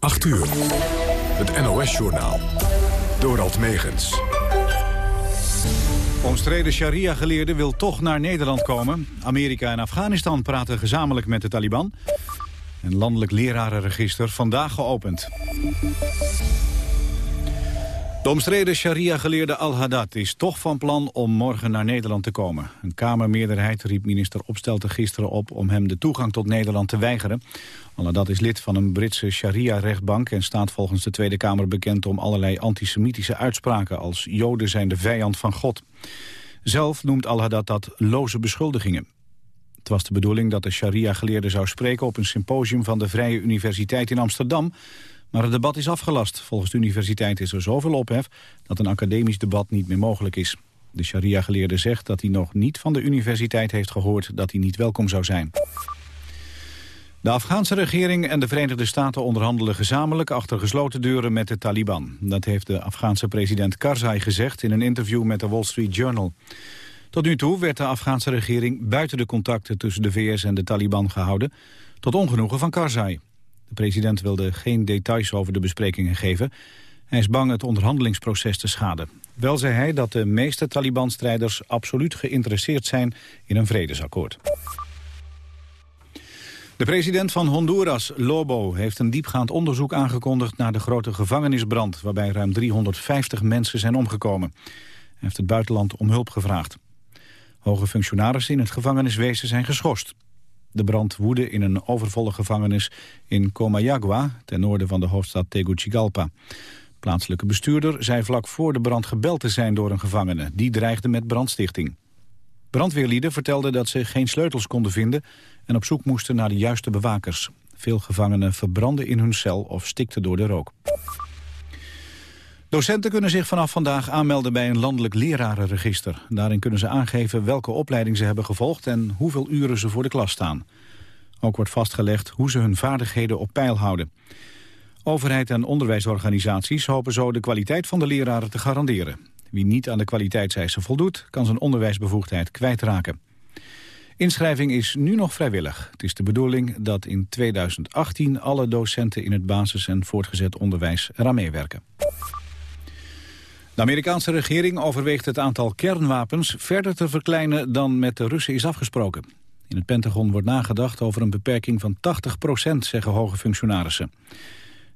8 uur. Het NOS-journaal. Dorald Megens. Omstreden sharia-geleerde wil toch naar Nederland komen. Amerika en Afghanistan praten gezamenlijk met de Taliban. Een landelijk lerarenregister vandaag geopend. De omstreden sharia-geleerde Al-Haddad is toch van plan om morgen naar Nederland te komen. Een Kamermeerderheid riep minister Opstelten gisteren op om hem de toegang tot Nederland te weigeren. Al-Haddad is lid van een Britse sharia-rechtbank en staat volgens de Tweede Kamer bekend om allerlei antisemitische uitspraken als Joden zijn de vijand van God. Zelf noemt Al-Haddad dat loze beschuldigingen. Het was de bedoeling dat de sharia-geleerde zou spreken op een symposium van de Vrije Universiteit in Amsterdam, maar het debat is afgelast. Volgens de universiteit is er zoveel ophef dat een academisch debat niet meer mogelijk is. De sharia-geleerde zegt dat hij nog niet van de universiteit heeft gehoord dat hij niet welkom zou zijn. De Afghaanse regering en de Verenigde Staten onderhandelen gezamenlijk achter gesloten deuren met de Taliban. Dat heeft de Afghaanse president Karzai gezegd in een interview met de Wall Street Journal. Tot nu toe werd de Afghaanse regering buiten de contacten tussen de VS en de Taliban gehouden, tot ongenoegen van Karzai. De president wilde geen details over de besprekingen geven. Hij is bang het onderhandelingsproces te schaden. Wel zei hij dat de meeste Taliban-strijders absoluut geïnteresseerd zijn in een vredesakkoord. De president van Honduras, Lobo, heeft een diepgaand onderzoek aangekondigd naar de grote gevangenisbrand, waarbij ruim 350 mensen zijn omgekomen. Hij heeft het buitenland om hulp gevraagd. Hoge functionarissen in het gevangeniswezen zijn geschorst. De brand woedde in een overvolle gevangenis in Comayagua, ten noorden van de hoofdstad Tegucigalpa. Plaatselijke bestuurder zei vlak voor de brand gebeld te zijn door een gevangene. Die dreigde met brandstichting. Brandweerlieden vertelden dat ze geen sleutels konden vinden... en op zoek moesten naar de juiste bewakers. Veel gevangenen verbrandden in hun cel of stikten door de rook. Docenten kunnen zich vanaf vandaag aanmelden bij een landelijk lerarenregister. Daarin kunnen ze aangeven welke opleiding ze hebben gevolgd... en hoeveel uren ze voor de klas staan. Ook wordt vastgelegd hoe ze hun vaardigheden op peil houden. Overheid en onderwijsorganisaties hopen zo de kwaliteit van de leraren te garanderen. Wie niet aan de kwaliteitseisen voldoet, kan zijn onderwijsbevoegdheid kwijtraken. Inschrijving is nu nog vrijwillig. Het is de bedoeling dat in 2018 alle docenten in het basis- en voortgezet onderwijs eraan meewerken. De Amerikaanse regering overweegt het aantal kernwapens verder te verkleinen dan met de Russen is afgesproken. In het Pentagon wordt nagedacht over een beperking van 80 procent, zeggen hoge functionarissen.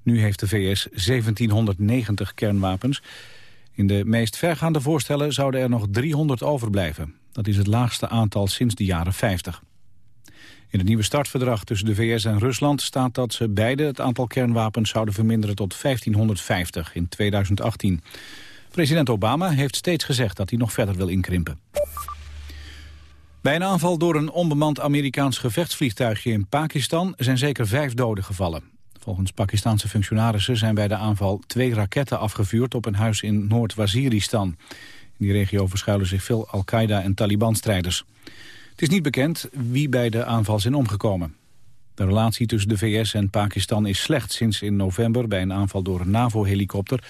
Nu heeft de VS 1790 kernwapens. In de meest vergaande voorstellen zouden er nog 300 overblijven. Dat is het laagste aantal sinds de jaren 50. In het nieuwe startverdrag tussen de VS en Rusland staat dat ze beide het aantal kernwapens zouden verminderen tot 1550 in 2018. President Obama heeft steeds gezegd dat hij nog verder wil inkrimpen. Bij een aanval door een onbemand Amerikaans gevechtsvliegtuigje in Pakistan zijn zeker vijf doden gevallen. Volgens Pakistanse functionarissen zijn bij de aanval twee raketten afgevuurd op een huis in Noord-Waziristan. In die regio verschuilen zich veel Al-Qaeda en Taliban-strijders. Het is niet bekend wie bij de aanval zijn omgekomen. De relatie tussen de VS en Pakistan is slecht sinds in november bij een aanval door een NAVO-helikopter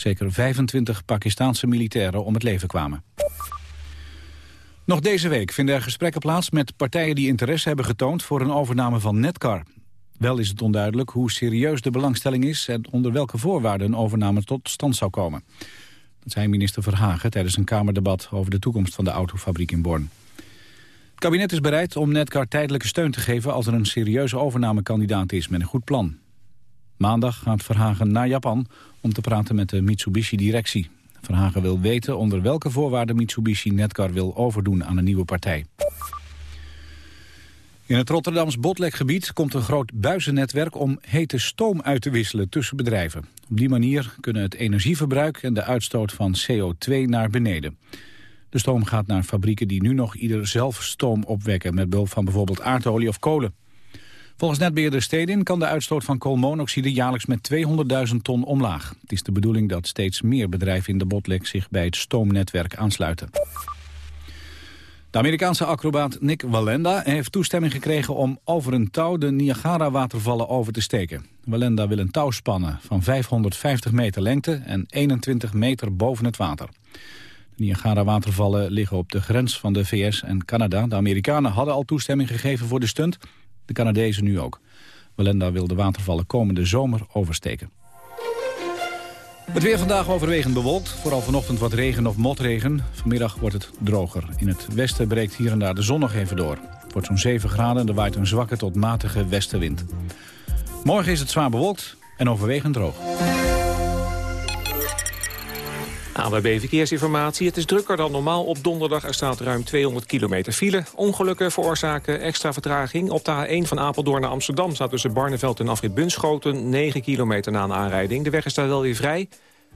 zeker 25 Pakistanse militairen om het leven kwamen. Nog deze week vinden er gesprekken plaats met partijen die interesse hebben getoond voor een overname van Netcar. Wel is het onduidelijk hoe serieus de belangstelling is en onder welke voorwaarden een overname tot stand zou komen. Dat zei minister Verhagen tijdens een Kamerdebat over de toekomst van de autofabriek in Born. Het kabinet is bereid om Netcar tijdelijke steun te geven als er een serieuze overnamekandidaat is met een goed plan. Maandag gaat Verhagen naar Japan om te praten met de Mitsubishi-directie. Verhagen wil weten onder welke voorwaarden Mitsubishi Netcar wil overdoen aan een nieuwe partij. In het Rotterdams Botlekgebied komt een groot buizennetwerk om hete stoom uit te wisselen tussen bedrijven. Op die manier kunnen het energieverbruik en de uitstoot van CO2 naar beneden. De stoom gaat naar fabrieken die nu nog ieder zelf stoom opwekken met behulp van bijvoorbeeld aardolie of kolen. Volgens netbeheerder Stedin kan de uitstoot van koolmonoxide jaarlijks met 200.000 ton omlaag. Het is de bedoeling dat steeds meer bedrijven in de Botlek zich bij het stoomnetwerk aansluiten. De Amerikaanse acrobaat Nick Walenda heeft toestemming gekregen om over een touw de Niagara-watervallen over te steken. Walenda wil een touw spannen van 550 meter lengte en 21 meter boven het water. De Niagara-watervallen liggen op de grens van de VS en Canada. De Amerikanen hadden al toestemming gegeven voor de stunt, de Canadezen nu ook. Walenda wil de watervallen komende zomer oversteken. Het weer vandaag overwegend bewolkt. Vooral vanochtend wat regen of motregen. Vanmiddag wordt het droger. In het westen breekt hier en daar de zon nog even door. Het wordt zo'n 7 graden en er waait een zwakke tot matige westenwind. Morgen is het zwaar bewolkt en overwegend droog. ANWB Verkeersinformatie. Het is drukker dan normaal op donderdag. Er staat ruim 200 kilometer file. Ongelukken veroorzaken extra vertraging. Op de A1 van Apeldoorn naar Amsterdam staat tussen Barneveld en Afrit Bunschoten 9 kilometer na een aanrijding. De weg is daar wel weer vrij.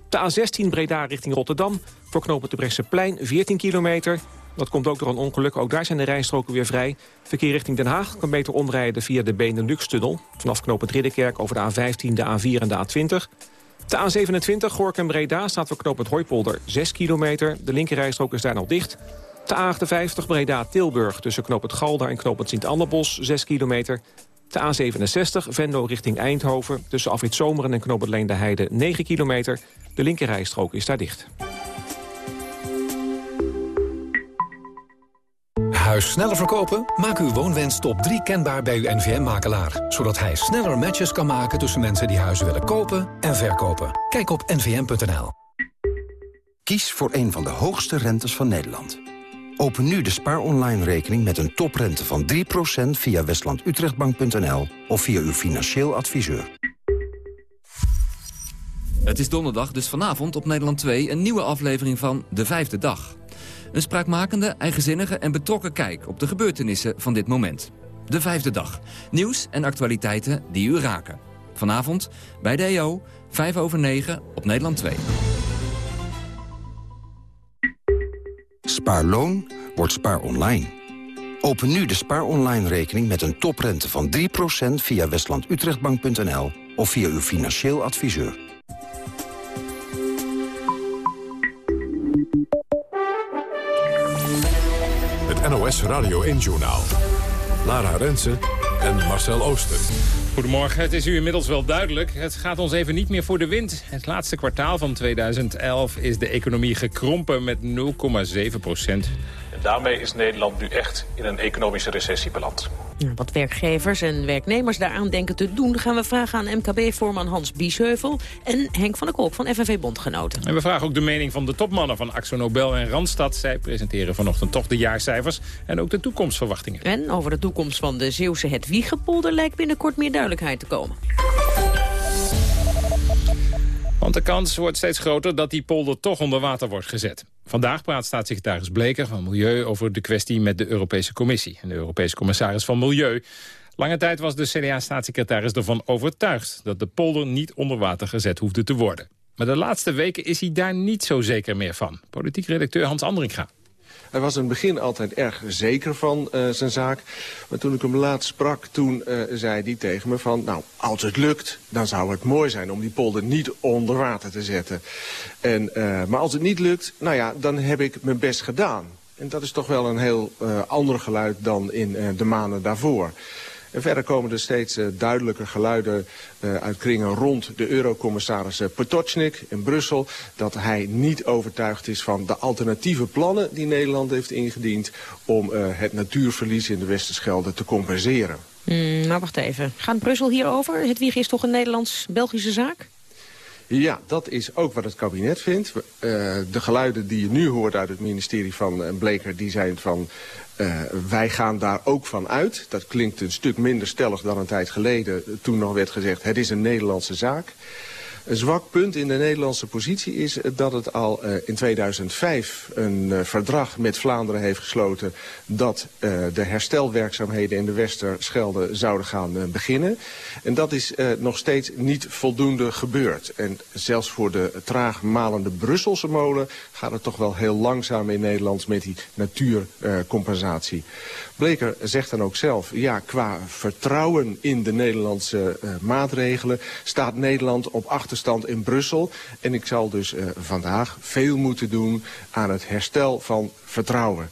De A16 Breda richting Rotterdam. Voor knopen de plein 14 kilometer. Dat komt ook door een ongeluk. Ook daar zijn de rijstroken weer vrij. Verkeer richting Den Haag kan beter omrijden via de Benelux-tunnel. Vanaf knooppunt Ridderkerk over de A15, de A4 en de A20. De A27 Gorkum-Breda staat voor knooppunt Hooipolder 6 kilometer. De linkerrijstrook is daar nog dicht. De A58 Breda-Tilburg tussen knooppunt Galder en knooppunt Sint-Annabos 6 kilometer. De A67 Venlo richting Eindhoven tussen Afrit Zomeren en knooppunt Leende Heide 9 kilometer. De linkerrijstrook is daar dicht. Huis sneller verkopen? Maak uw woonwens top 3 kenbaar bij uw NVM-makelaar. Zodat hij sneller matches kan maken tussen mensen die huizen willen kopen en verkopen. Kijk op nvm.nl. Kies voor een van de hoogste rentes van Nederland. Open nu de Spaar Online rekening met een toprente van 3% via westlandutrechtbank.nl of via uw financieel adviseur. Het is donderdag, dus vanavond op Nederland 2 een nieuwe aflevering van De Vijfde Dag. Een spraakmakende, eigenzinnige en betrokken kijk op de gebeurtenissen van dit moment. De Vijfde Dag. Nieuws en actualiteiten die u raken. Vanavond bij de EO, 5 over 9 op Nederland 2. Spaarloon wordt spaar online. Open nu de spaar online rekening met een toprente van 3% via westlandutrechtbank.nl of via uw financieel adviseur. NOS Radio 1-journaal. Lara Rensen en Marcel Ooster. Goedemorgen, het is u inmiddels wel duidelijk. Het gaat ons even niet meer voor de wind. Het laatste kwartaal van 2011 is de economie gekrompen met 0,7 procent. Daarmee is Nederland nu echt in een economische recessie beland. Wat werkgevers en werknemers daaraan denken te doen... gaan we vragen aan MKB-voorman Hans Biesheuvel... en Henk van der Kolk van FNV Bondgenoten. En we vragen ook de mening van de topmannen van Axo Nobel en Randstad. Zij presenteren vanochtend toch de jaarcijfers en ook de toekomstverwachtingen. En over de toekomst van de Zeeuwse Hedwiegepolder... lijkt binnenkort meer duidelijkheid te komen. Want de kans wordt steeds groter dat die polder toch onder water wordt gezet. Vandaag praat staatssecretaris Bleker van Milieu over de kwestie met de Europese Commissie. En de Europese commissaris van Milieu. Lange tijd was de CDA-staatssecretaris ervan overtuigd dat de polder niet onder water gezet hoefde te worden. Maar de laatste weken is hij daar niet zo zeker meer van. Politiek redacteur Hans Andringa. Hij was in het begin altijd erg zeker van uh, zijn zaak. Maar toen ik hem laatst sprak, toen uh, zei hij tegen me van... nou, als het lukt, dan zou het mooi zijn om die polder niet onder water te zetten. En, uh, maar als het niet lukt, nou ja, dan heb ik mijn best gedaan. En dat is toch wel een heel ander geluid dan in de maanden daarvoor. En verder komen er steeds uh, duidelijker geluiden uh, uit kringen rond de eurocommissaris uh, Potocnik in Brussel. Dat hij niet overtuigd is van de alternatieve plannen die Nederland heeft ingediend om het natuurverlies in de Westerschelde te compenseren. Mm, maar wacht even. Gaat Brussel hierover? Het wieg is toch een Nederlands-Belgische zaak? Ja, dat is ook wat het kabinet vindt. Uh, de geluiden die je nu hoort uit het ministerie van Bleker... die zijn van uh, wij gaan daar ook van uit. Dat klinkt een stuk minder stellig dan een tijd geleden. Toen nog werd gezegd, het is een Nederlandse zaak. Een zwak punt in de Nederlandse positie is dat het al uh, in 2005 een verdrag met Vlaanderen heeft gesloten dat de herstelwerkzaamheden in de Westerschelde zouden gaan beginnen. En dat is nog steeds niet voldoende gebeurd. En zelfs voor de traag malende Brusselse molen gaat het toch wel heel langzaam in Nederland met die natuurcompensatie. Bleker zegt dan ook zelf, ja, qua vertrouwen in de Nederlandse uh, maatregelen staat Nederland op achterstand in Brussel. En ik zal dus uh, vandaag veel moeten doen aan het herstel van vertrouwen.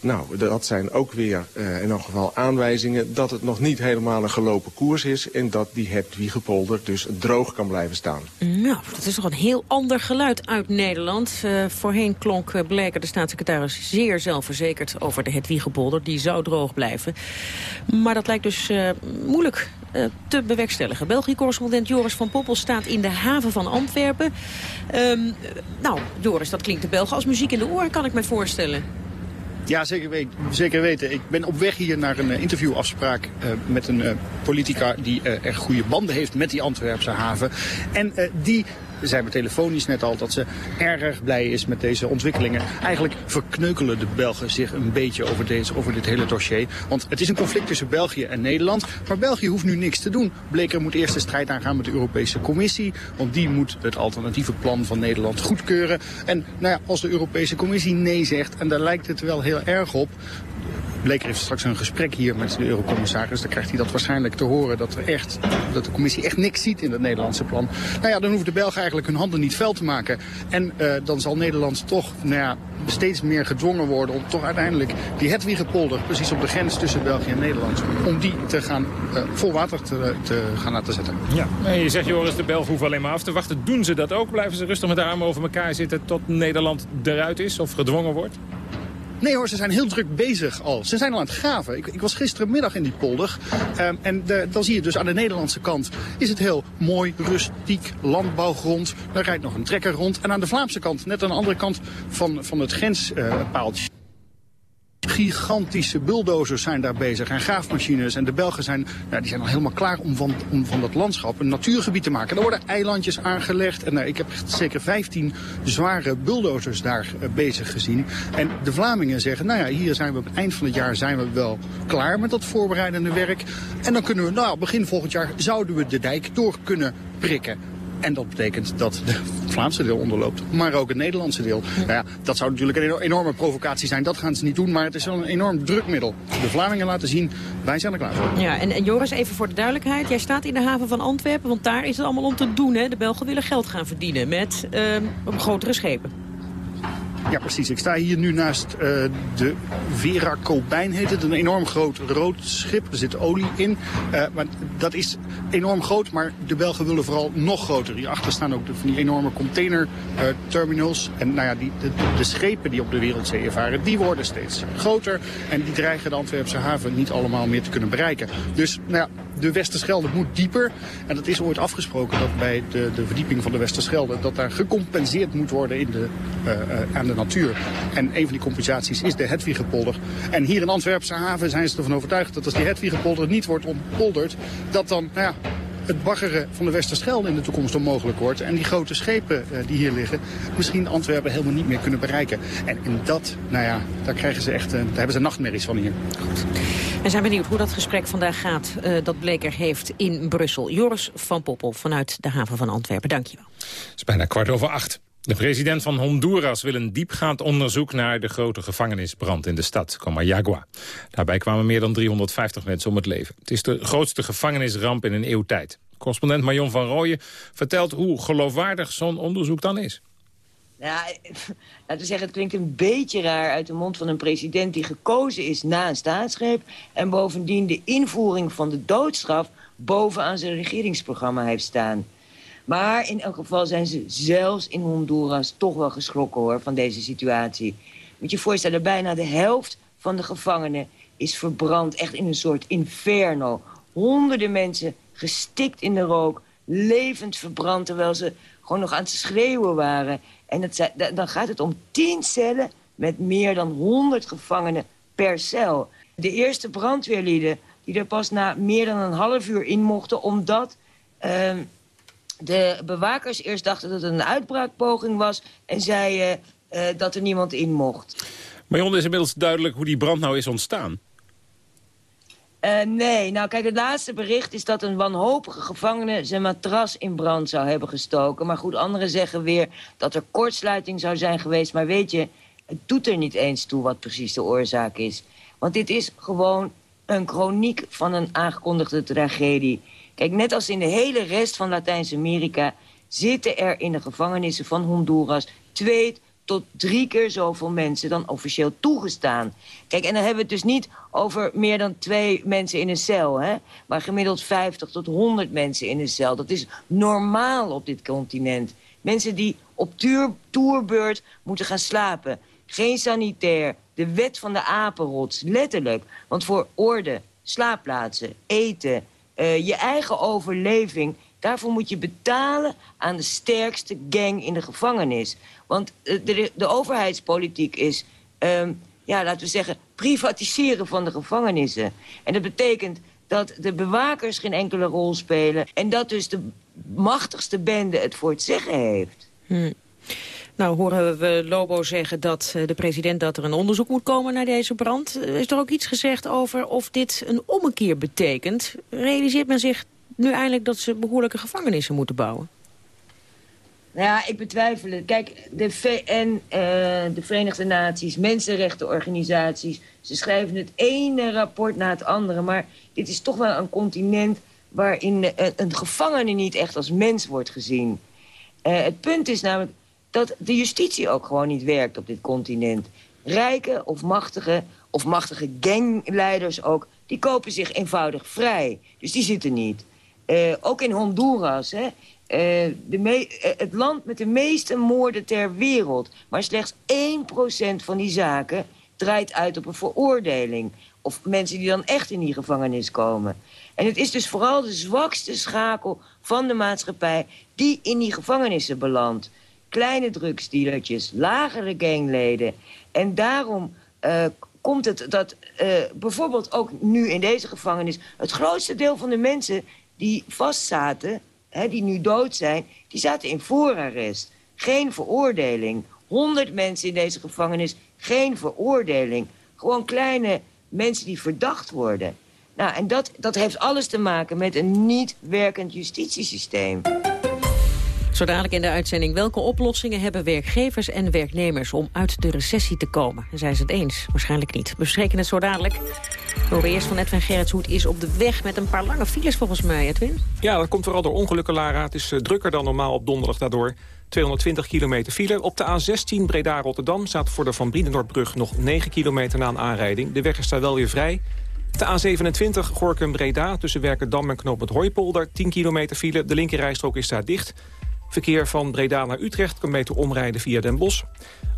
Nou, dat zijn ook weer uh, in elk geval aanwijzingen dat het nog niet helemaal een gelopen koers is... en dat die Hedwiegepolder dus droog kan blijven staan. Nou, dat is toch een heel ander geluid uit Nederland. Uh, voorheen klonk uh, Bleker, de staatssecretaris, zeer zelfverzekerd over de Hedwiegepolder. Die zou droog blijven. Maar dat lijkt dus moeilijk te bewerkstelligen. België-correspondent Joris van Poppel staat in de haven van Antwerpen. Um, nou, Joris, dat klinkt de Belgen als muziek in de oren, kan ik me voorstellen. Ja, zeker, zeker weten. Ik ben op weg hier naar een interviewafspraak uh, met een uh, politica die uh, erg goede banden heeft met die Antwerpse haven. En die zei me telefonisch net al dat ze erg blij is met deze ontwikkelingen. Eigenlijk verkneukelen de Belgen zich een beetje over, deze, over dit hele dossier. Want het is een conflict tussen België en Nederland. Maar België hoeft nu niks te doen. Bleker moet eerst de strijd aangaan met de Europese Commissie. Want die moet het alternatieve plan van Nederland goedkeuren. En nou ja, als de Europese Commissie nee zegt, en daar lijkt het wel heel erg op... Bleker heeft straks een gesprek hier met de eurocommissaris. Dan krijgt hij dat waarschijnlijk te horen dat, er echt, dat de commissie echt niks ziet in het Nederlandse plan. Nou ja, dan hoeven de Belgen eigenlijk hun handen niet vuil te maken. En uh, dan zal Nederland toch nou ja, steeds meer gedwongen worden om toch uiteindelijk die Hedwigepolder, precies op de grens tussen België en Nederland, om die te gaan, uh, vol water te, te, gaan laten zetten. Ja, en je zegt Joris, de Belgen hoeven alleen maar af te wachten. Doen ze dat ook? Blijven ze rustig met de armen over elkaar zitten tot Nederland eruit is of gedwongen wordt? Nee hoor, ze zijn heel druk bezig al. Ze zijn al aan het graven. Ik, ik was gisterenmiddag in die polder. Um, en dan zie je dus aan de Nederlandse kant is het heel mooi, rustiek, landbouwgrond. Daar rijdt nog een trekker rond. En aan de Vlaamse kant, net aan de andere kant van, van het grenspaaltje... Uh, Gigantische bulldozers zijn daar bezig en graafmachines. En de Belgen zijn, nou, die zijn al helemaal klaar om van, om van dat landschap een natuurgebied te maken. Er worden eilandjes aangelegd. En uh, ik heb zeker 15 zware bulldozers daar uh, bezig gezien. En de Vlamingen zeggen, nou ja, hier zijn we op het eind van het jaar zijn we wel klaar met dat voorbereidende werk. En dan kunnen we, nou begin volgend jaar zouden we de dijk door kunnen prikken. En dat betekent dat de Vlaamse deel onderloopt, maar ook het Nederlandse deel. Nou ja, dat zou natuurlijk een enorme provocatie zijn. Dat gaan ze niet doen, maar het is wel een enorm drukmiddel. De Vlamingen laten zien, wij zijn er klaar voor. Ja, en, en Joris, even voor de duidelijkheid. Jij staat in de haven van Antwerpen, want daar is het allemaal om te doen. Hè? De Belgen willen geld gaan verdienen met uh, grotere schepen. Ja, precies. Ik sta hier nu naast uh, de Vera Kobijn, heet het. Een enorm groot rood schip. Er zit olie in. Uh, maar dat is enorm groot, maar de Belgen willen vooral nog groter. Hierachter staan ook de, van die enorme containerterminals. Uh, en nou ja, die, de, schepen die op de wereldzeeën varen, die worden steeds groter. En die dreigen de Antwerpse haven niet allemaal meer te kunnen bereiken. Dus nou ja, de Westerschelde moet dieper. En dat is ooit afgesproken dat bij de, de verdieping van de Westerschelde... dat daar gecompenseerd moet worden in de, uh, uh, aan de natuur. En een van die compensaties is de Hedwigepolder. En hier in Antwerpse haven zijn ze ervan overtuigd... dat als die Hedwigepolder niet wordt ontpolderd... dat dan nou ja, het baggeren van de Westerschelde in de toekomst onmogelijk wordt. En die grote schepen uh, die hier liggen misschien Antwerpen helemaal niet meer kunnen bereiken. En in dat, nou ja, daar, krijgen ze echt, uh, daar hebben ze nachtmerries van hier. Goed. We zijn benieuwd hoe dat gesprek vandaag gaat uh, dat Bleker heeft in Brussel. Joris van Poppel vanuit de haven van Antwerpen. Dankjewel. Het is bijna kwart over acht. De president van Honduras wil een diepgaand onderzoek naar de grote gevangenisbrand in de stad Comayagua. Daarbij kwamen meer dan 350 mensen om het leven. Het is de grootste gevangenisramp in een eeuw tijd. Correspondent Marion van Rooyen vertelt hoe geloofwaardig zo'n onderzoek dan is. Ja, laten we zeggen, het klinkt een beetje raar uit de mond van een president die gekozen is na een staatsgreep en bovendien de invoering van de doodstraf bovenaan zijn regeringsprogramma heeft staan. Maar in elk geval zijn ze zelfs in Honduras toch wel geschrokken hoor, van deze situatie. Moet je je voorstellen, bijna de helft van de gevangenen is verbrand. Echt in een soort inferno. Honderden mensen gestikt in de rook, levend verbrand... terwijl ze gewoon nog aan het schreeuwen waren. En dan gaat het om tien cellen met meer dan 100 gevangenen per cel. De eerste brandweerlieden die er pas na meer dan een half uur in mochten... omdat uh, de bewakers eerst dachten dat het een uitbraakpoging was... en zeiden uh, dat er niemand in mocht. Marion, is inmiddels duidelijk hoe die brand nou is ontstaan? Uh, nee, nou kijk, het laatste bericht is dat een wanhopige gevangene zijn matras in brand zou hebben gestoken. Maar goed, anderen zeggen weer dat er kortsluiting zou zijn geweest. Maar weet je, het doet er niet eens toe wat precies de oorzaak is. Want dit is gewoon een chroniek van een aangekondigde tragedie. Kijk, net als in de hele rest van Latijns-Amerika... zitten er in de gevangenissen van Honduras twee tot drie keer zoveel mensen dan officieel toegestaan. Kijk, en dan hebben we het dus niet over meer dan twee mensen in een cel... Hè? maar gemiddeld 50 tot 100 mensen in een cel. Dat is normaal op dit continent. Mensen die op toerbeurt moeten gaan slapen. Geen sanitair, de wet van de apenrots, letterlijk. Want voor orde, slaapplaatsen, eten Eh, je eigen overleving, daarvoor moet je betalen aan de sterkste gang in de gevangenis. Want eh, de, de overheidspolitiek is, ehm, ja, laten we zeggen, privatiseren van de gevangenissen. En dat betekent dat de bewakers geen enkele rol spelen... en dat dus de machtigste bende het voor het zeggen heeft. Hm. Nou horen we Lobo zeggen dat eh, de president dat er een onderzoek moet komen naar deze brand. Is er ook iets gezegd over of dit een ommekeer betekent? Realiseert men zich nu eindelijk dat ze behoorlijke gevangenissen moeten bouwen? Nou ja, ik betwijfel het. Kijk, de VN, uh, de Verenigde Naties, mensenrechtenorganisaties... ze schrijven het ene rapport na het andere. Maar dit is toch wel een continent waarin uh, een gevangene niet echt als mens wordt gezien. Het punt is namelijk dat de justitie ook gewoon niet werkt op dit continent. Rijke of machtige, of machtige gangleiders ook... die kopen zich eenvoudig vrij. Dus die zitten niet. ook in Honduras, hè, uh, de uh, het land met de meeste moorden ter wereld. Maar slechts 1% van die zaken draait uit op een veroordeling. Of mensen die dan echt in die gevangenis komen. En het is dus vooral de zwakste schakel van de maatschappij... die in die gevangenissen belandt. Kleine drugsdealertjes, lagere gangleden. En daarom uh, komt het dat bijvoorbeeld ook nu in deze gevangenis... het grootste deel van de mensen die vastzaten hè, die nu dood zijn, die zaten in voorarrest. Geen veroordeling. 100 mensen in deze gevangenis, geen veroordeling. Gewoon kleine mensen die verdacht worden. Nou, en dat, dat heeft alles te maken met een niet werkend justitiesysteem. Zo dadelijk in de uitzending. Welke oplossingen hebben werkgevers en werknemers om uit de recessie te komen? Zijn ze het eens? Waarschijnlijk niet. We bespreken het zo dadelijk. We eerst van Edwin Gerritshoed is op de weg met een paar lange files volgens mij, Edwin. Ja, dat komt vooral door ongelukken, Lara. Het is uh, drukker dan normaal op donderdag daardoor. 220 kilometer file. Op de A16 Breda-Rotterdam staat voor de Van Brienenoordbrug nog 9 kilometer na een aanrijding. De weg is daar wel weer vrij. De A27 Gorkum-Breda tussen Werkendam en Knoop het Hooipolder. 10 kilometer file. De linkerrijstrook is daar dicht. Verkeer van Breda naar Utrecht kan beter omrijden via Den Bosch.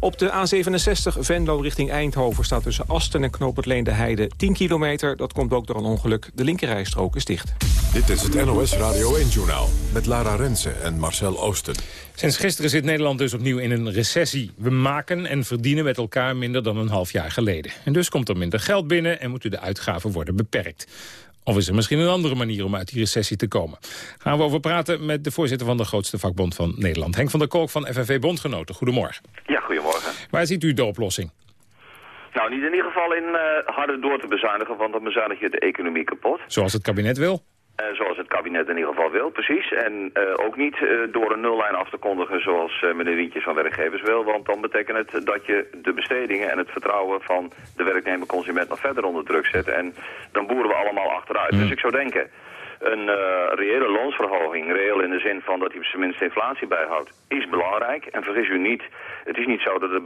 Op de A67 Venlo richting Eindhoven staat tussen Asten en Knoop het Leende Heide 10 kilometer. Dat komt ook door een ongeluk. De linkerrijstrook is dicht. Dit is het NOS Radio 1-journaal met Lara Rensen en Marcel Oosten. Sinds gisteren zit Nederland dus opnieuw in een recessie. We maken en verdienen met elkaar minder dan een half jaar geleden. En dus komt er minder geld binnen en moeten de uitgaven worden beperkt. Of is er misschien een andere manier om uit die recessie te komen? Gaan we over praten met de voorzitter van de grootste vakbond van Nederland. Henk van der Kolk van FNV Bondgenoten. Goedemorgen. Ja, goedemorgen. Waar ziet u de oplossing? Nou, niet in ieder geval in uh, harder door te bezuinigen, want dan bezuinig je de economie kapot. Zoals het kabinet wil? Uh, zoals het kabinet in ieder geval wil, precies. En uh, ook niet uh, door een nullijn af te kondigen zoals meneer Wientjes van werkgevers wil. Want dan betekent het dat je de bestedingen en het vertrouwen van de werknemer-consument nog verder onder druk zet. En dan boeren we allemaal achteruit. Mm. Dus ik zou denken, een uh, reële loonsverhoging, reëel in de zin van dat hij tenminste inflatie bijhoudt, is belangrijk. En vergis u niet, het is niet zo dat het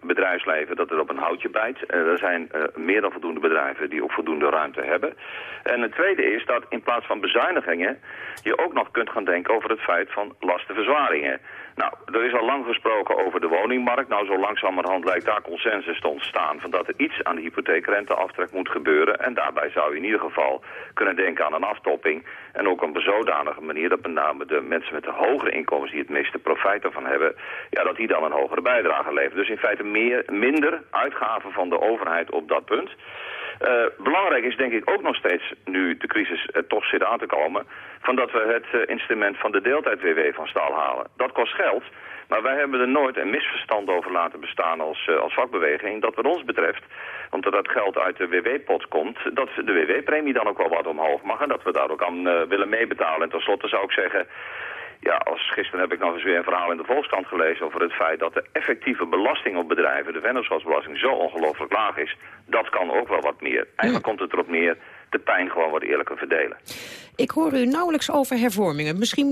bedrijfsleven dat het op een houtje bijt. Uh, er zijn uh, meer dan voldoende bedrijven die ook voldoende ruimte hebben. En het tweede is dat in plaats van bezuinigingen je ook nog kunt gaan denken over het feit van lastenverzwaringen. Nou, er is al lang gesproken over de woningmarkt. Nou, zo langzamerhand lijkt daar consensus te ontstaan... van dat er iets aan de hypotheekrenteaftrek moet gebeuren. En daarbij zou je in ieder geval kunnen denken aan een aftopping. En ook op een zodanige manier dat met name de mensen met de hogere inkomens... die het meeste profijt ervan hebben... ja, dat die dan een hogere bijdrage leveren. Dus in feite meer, minder uitgaven van de overheid op dat punt... Uh, belangrijk is denk ik ook nog steeds, nu de crisis uh, toch zit aan te komen... van dat we het uh, instrument van de deeltijd-WW van staal halen. Dat kost geld, maar wij hebben er nooit een misverstand over laten bestaan als, als vakbeweging... dat wat ons betreft, omdat dat geld uit de WW-pot komt... dat de WW-premie dan ook wel wat omhoog mag... en dat we daar ook aan willen meebetalen. En tenslotte zou ik zeggen ja, als gisteren heb ik nog eens weer een verhaal in de Volkskrant gelezen over het feit dat de effectieve belasting op bedrijven, de vennootschapsbelasting, zo ongelooflijk laag is. Dat kan ook wel wat meer. Eigenlijk komt het erop neer de pijn gewoon wat eerlijker verdelen. Ik hoor u nauwelijks over hervormingen. Misschien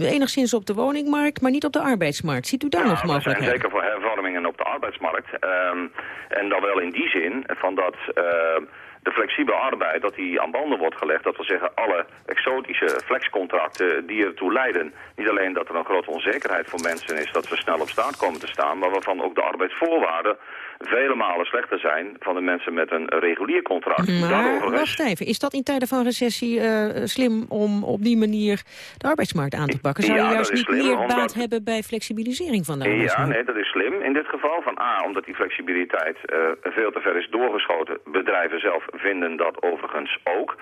enigszins op de woningmarkt, maar niet op de arbeidsmarkt. Ziet u daar nog mogelijkheden? Zeker voor hervormingen op de arbeidsmarkt. Um, en dan wel in die zin van dat... Uh, de flexibele arbeid, dat die aan banden wordt gelegd. Dat wil zeggen, alle exotische flexcontracten die ertoe leiden. Niet alleen dat er een grote onzekerheid voor mensen is dat ze snel op staat komen te staan, maar waarvan ook de arbeidsvoorwaarden vele malen slechter zijn van de mensen met een regulier contract. Maar wacht even, is dat in tijden van recessie uh, slim om op die manier de arbeidsmarkt aan te pakken? Zou je juist niet meer omdat... baat hebben bij flexibilisering van de arbeidsmarkt? Ja, nee, dat is slim in dit geval. Van A, omdat die flexibiliteit uh, veel te ver is doorgeschoten. Bedrijven zelf vinden dat overigens ook.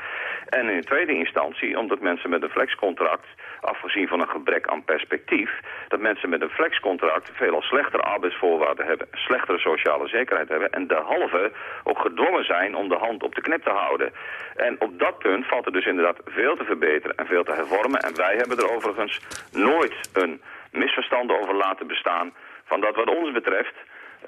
En in tweede instantie, omdat mensen met een flexcontract, afgezien van een gebrek aan perspectief, dat mensen met een flexcontract veelal slechtere arbeidsvoorwaarden hebben, slechtere sociale zekerheid hebben en derhalve ook gedwongen zijn om de hand op de knip te houden. En op dat punt valt er dus inderdaad veel te verbeteren en veel te hervormen. En wij hebben er overigens nooit een misverstand over laten bestaan van dat wat ons betreft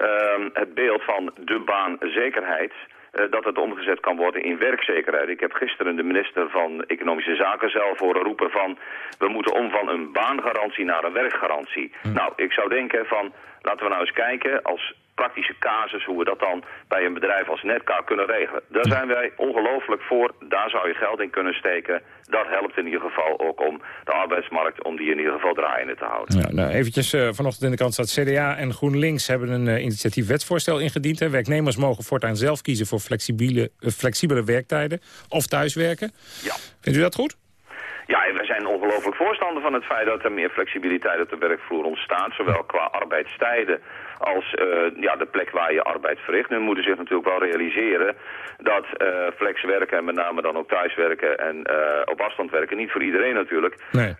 uh, het beeld van de baanzekerheid uh, dat het omgezet kan worden in werkzekerheid. Ik heb gisteren de minister van Economische Zaken zelf horen roepen van... we moeten om van een baangarantie naar een werkgarantie. Hm. Nou, ik zou denken van, laten we nou eens kijken als praktische casus hoe we dat dan bij een bedrijf als Netcar kunnen regelen. Daar zijn wij ongelooflijk voor. Daar zou je geld in kunnen steken. Dat helpt in ieder geval ook om de arbeidsmarkt, om die in ieder geval draaiende te houden. Ja, nou, eventjes uh, vanochtend in de krant staat CDA en GroenLinks hebben een uh, initiatief wetsvoorstel ingediend. Hè. Werknemers mogen voortaan zelf kiezen voor flexibele, uh, flexibele werktijden of thuiswerken. Ja. Vindt u dat goed? Ja, wij zijn ongelooflijk voorstander van het feit dat er meer flexibiliteit op de werkvloer ontstaat. Zowel qua arbeidstijden als uh, ja, de plek waar je arbeid verricht. Nu moeten zich natuurlijk wel realiseren dat uh, flexwerken en met name dan ook thuiswerken en uh, op afstand werken niet voor iedereen natuurlijk nee.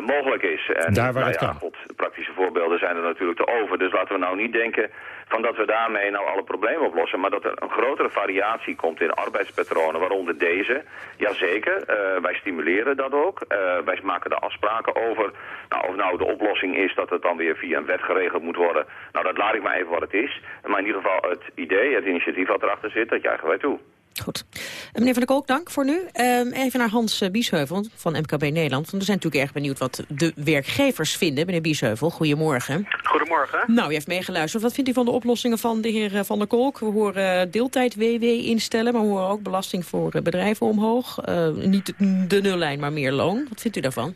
mogelijk is. En, Daar waar nou het ja, kan. God, praktische voorbeelden zijn er natuurlijk te over. Dus laten we nou niet denken van dat we daarmee nou alle problemen oplossen, maar dat er een grotere variatie komt in arbeidspatronen, waaronder deze. Jazeker, uh, wij stimuleren dat ook. Uh, wij maken er afspraken over. Nou, of nou de oplossing is dat het dan weer via een wet geregeld moet worden, nou dat laat ik maar even wat het is. Maar in ieder geval het idee, het initiatief wat erachter zit, dat juichen wij toe. Goed. Meneer Van der Kolk, dank voor nu. Um, even naar Hans Biesheuvel van MKB Nederland. Want we zijn natuurlijk erg benieuwd wat de werkgevers vinden. Meneer Biesheuvel, goedemorgen. Goedemorgen. Nou, u heeft meegeluisterd. Wat vindt u van de oplossingen van de heer Van der Kolk? We horen deeltijd-WW instellen, maar we horen ook belasting voor bedrijven omhoog. Uh, niet de nullijn, maar meer loon. Wat vindt u daarvan?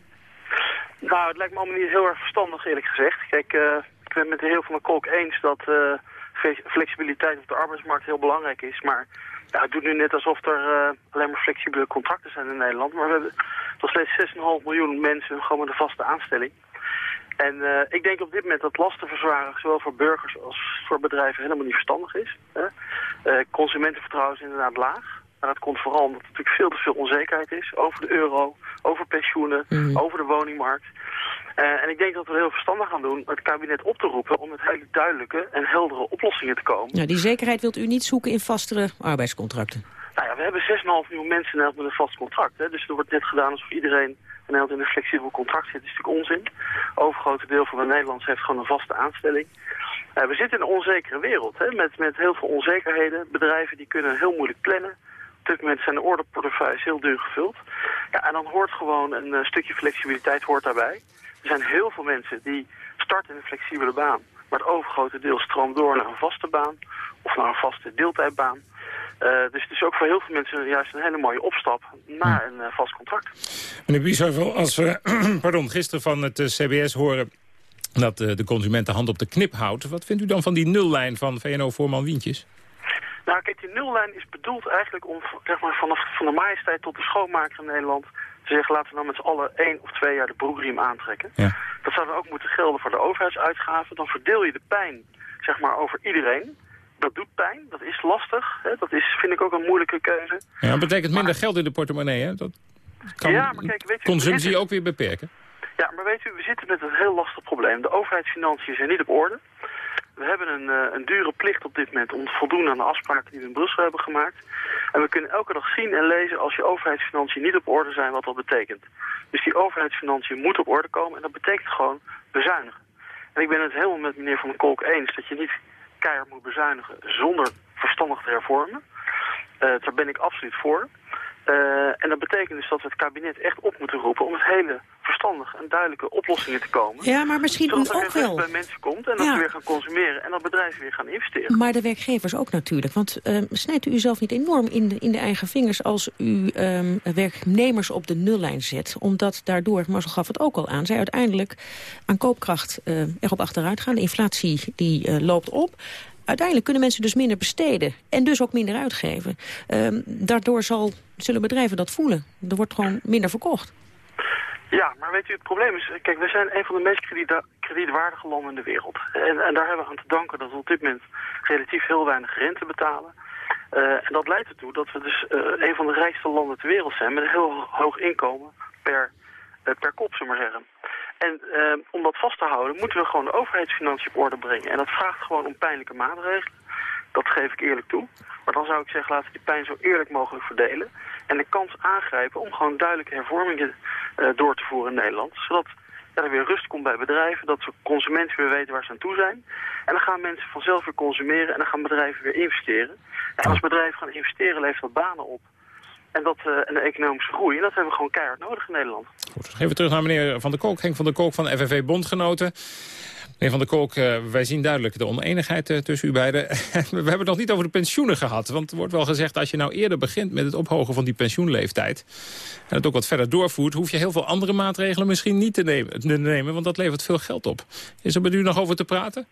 Nou, het lijkt me allemaal niet heel erg verstandig, eerlijk gezegd. Kijk, uh, het met de heer Van der Kolk eens dat uh, flexibiliteit op de arbeidsmarkt heel belangrijk is. Maar het doet nu net alsof er uh, alleen maar flexibele contracten zijn in Nederland. Maar we hebben nog steeds 6,5 miljoen mensen gewoon met een vaste aanstelling. En uh, ik denk op dit moment dat lastenverzwaring zowel voor burgers als voor bedrijven helemaal niet verstandig is. Hè? Consumentenvertrouwen is inderdaad laag. Maar dat komt vooral omdat er natuurlijk veel te veel onzekerheid is over de euro, over pensioenen, mm. over de woningmarkt. Uh, en ik denk dat we heel verstandig gaan doen het kabinet op te roepen om met hele duidelijke en heldere oplossingen te komen. Ja, die zekerheid wilt u niet zoeken in vastere arbeidscontracten? Nou ja, we hebben 6,5 miljoen mensen met een vast contract. Hè? Dus er wordt net gedaan alsof iedereen Nederland in een flexibel contract zit. Dat is natuurlijk onzin. Overgrote deel van de Nederlanders heeft gewoon een vaste aanstelling. Uh, we zitten in een onzekere wereld, hè? Met, met heel veel onzekerheden. Bedrijven die kunnen heel moeilijk plannen. Dit moment zijn de orderportefeuilles heel duur gevuld. Ja, en dan hoort gewoon een uh, stukje flexibiliteit hoort daarbij. Er zijn heel veel mensen die starten in een flexibele baan. Maar het overgrote deel stroomt door naar een vaste baan of naar een vaste deeltijdbaan. Uh, dus het is ook voor heel veel mensen juist een hele mooie opstap naar een uh, vast contract. Meneer Biesheuvel, als we pardon, gisteren van het CBS horen dat de consument de hand op de knip houdt... wat vindt u dan van die nullijn van VNO-voorman Wientjes? Nou, kijk, die nullijn is bedoeld eigenlijk om zeg maar, vanaf van de majesteit tot de schoonmaker in Nederland te zeggen, laten we nou met z'n allen één of twee jaar de broekriem aantrekken. Ja. Dat zou dan ook moeten gelden voor de overheidsuitgaven. Dan verdeel je de pijn, zeg maar, over iedereen. Dat doet pijn, dat is lastig. Hè? Dat is, vind ik ook een moeilijke keuze. Ja, dat betekent minder maar, geld in de portemonnee, hè? Dat kan ja, maar kijk, weet u, consumptie ook weer beperken. Ja, maar weet u, we zitten met een heel lastig probleem. De overheidsfinanciën zijn niet op orde. We hebben een, uh, een dure plicht op dit moment om te voldoen aan de afspraken die we in Brussel hebben gemaakt. En we kunnen elke dag zien en lezen als je overheidsfinanciën niet op orde zijn wat dat betekent. Dus die overheidsfinanciën moeten op orde komen en dat betekent gewoon bezuinigen. En ik ben het helemaal met meneer Van den Kolk eens dat je niet keihard moet bezuinigen zonder verstandig te hervormen. Uh, daar ben ik absoluut voor. Uh, en dat betekent dus dat we het kabinet echt op moeten roepen om het hele verstandige en duidelijke oplossingen te komen. Ja, maar misschien Zodat er ook wel. bij mensen komt en dat Ja. ze weer gaan consumeren en dat bedrijven weer gaan investeren. Maar de werkgevers ook natuurlijk. Want uh, snijdt u uzelf niet enorm in de, in de eigen vingers... als u um, werknemers op de nullijn zet? Omdat daardoor, Marcel gaf het ook al aan... zij uiteindelijk aan koopkracht uh, erop achteruit gaan. De inflatie die uh, loopt op. uiteindelijk kunnen mensen dus minder besteden. En dus ook minder uitgeven. Ehm, daardoor zal, zullen bedrijven dat voelen. Er wordt gewoon minder verkocht. Ja, maar weet u, het probleem is... Kijk, we zijn een van de meest kredietwaardige landen in de wereld. En, en, daar hebben we aan te danken dat we op dit moment relatief heel weinig rente betalen. Uh, en dat leidt ertoe dat we dus uh, een van de rijkste landen ter wereld zijn... met een heel hoog inkomen per, uh, per kop, zullen maar zeggen. En om dat vast te houden moeten we gewoon de overheidsfinanciën op orde brengen. En dat vraagt gewoon om pijnlijke maatregelen. Dat geef ik eerlijk toe. Maar dan zou ik zeggen, laten we die pijn zo eerlijk mogelijk verdelen. En de kans aangrijpen om gewoon duidelijke hervormingen uh, door te voeren in Nederland. Zodat er weer rust komt bij bedrijven, dat consumenten weer weten waar ze aan toe zijn. En dan gaan mensen vanzelf weer consumeren en dan gaan bedrijven weer investeren. En als bedrijven gaan investeren, levert dat banen op. En, dat, uh, en de economische groei. En dat hebben we gewoon keihard nodig in Nederland. Goed, even terug naar meneer Van der Kolk. Henk van der Kolk van FNV Bondgenoten. Meneer Van der Kolk, uh, wij zien duidelijk de oneenigheid uh, tussen u beiden. we hebben het nog niet over de pensioenen gehad. Want er wordt wel gezegd, als je nou eerder begint met het ophogen van die pensioenleeftijd... en het ook wat verder doorvoert... hoef je heel veel andere maatregelen misschien niet te nemen, te nemen want dat levert veel geld op. Is er met u nog over te praten?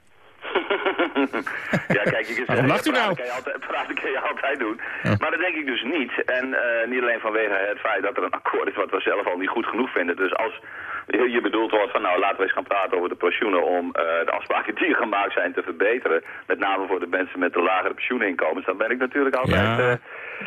ja, kijk, je Waarom lacht u nou? Kan je altijd, praten kan je altijd doen. Maar dat denk ik dus niet. En uh, niet alleen vanwege het feit dat er een akkoord is wat we zelf al niet goed genoeg vinden. Dus als je bedoeld wordt van nou laten we eens gaan praten over de pensioenen om uh, de afspraken die gemaakt zijn te verbeteren. Met name voor de mensen met de lagere pensioeninkomens. Dan ben ik natuurlijk altijd... Ja. Uh,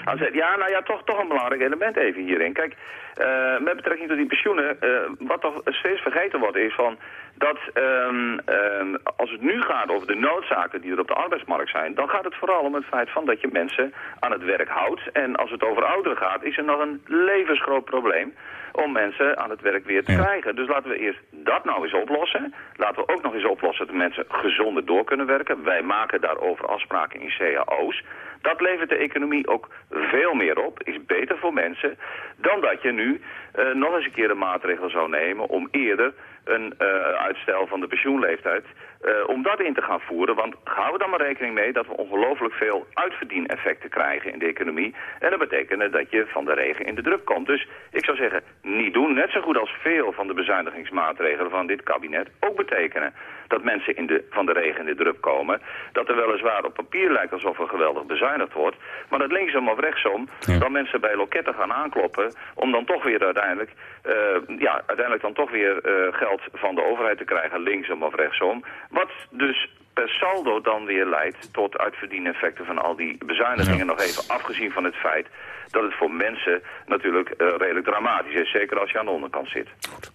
aan zet. Ja, nou ja, toch, toch een belangrijk element even hierin. Kijk, uh, met betrekking tot die pensioenen, wat toch steeds vergeten wordt is van dat um, um, als het nu gaat over de noodzaken die er op de arbeidsmarkt zijn, dan gaat het vooral om het feit van dat je mensen aan het werk houdt. En als het over ouderen gaat, is er nog een levensgroot probleem om mensen aan het werk weer te ja. krijgen. Dus laten we eerst dat nou eens oplossen. Laten we ook nog eens oplossen dat mensen gezonder door kunnen werken. Wij maken daarover afspraken in cao's. Dat levert de economie ook veel meer op, is beter voor mensen... dan dat je nu uh, nog eens een keer een maatregel zou nemen om eerder een uh, uitstel van de pensioenleeftijd... Uh, om dat in te gaan voeren. Want houden we dan maar rekening mee dat we ongelooflijk veel uitverdieneffecten krijgen in de economie. En dat betekent dat je van de regen in de druk komt. Dus ik zou zeggen, niet doen. Net zo goed als veel van de bezuinigingsmaatregelen van dit kabinet ook betekenen dat mensen in de, van de regen in de druk komen. Dat er weliswaar op papier lijkt alsof er geweldig bezuinigd wordt. Maar dat linksom of rechtsom ja. dan mensen bij loketten gaan aankloppen... om dan toch weer uiteindelijk, uh, ja, uiteindelijk dan toch weer uh, geld van de overheid te krijgen, linksom of rechtsom. Wat dus per saldo dan weer leidt tot uitverdieneffecten van al die bezuinigingen. Ja. Nog even afgezien van het feit dat het voor mensen natuurlijk uh, redelijk dramatisch is. Zeker als je aan de onderkant zit. Goed.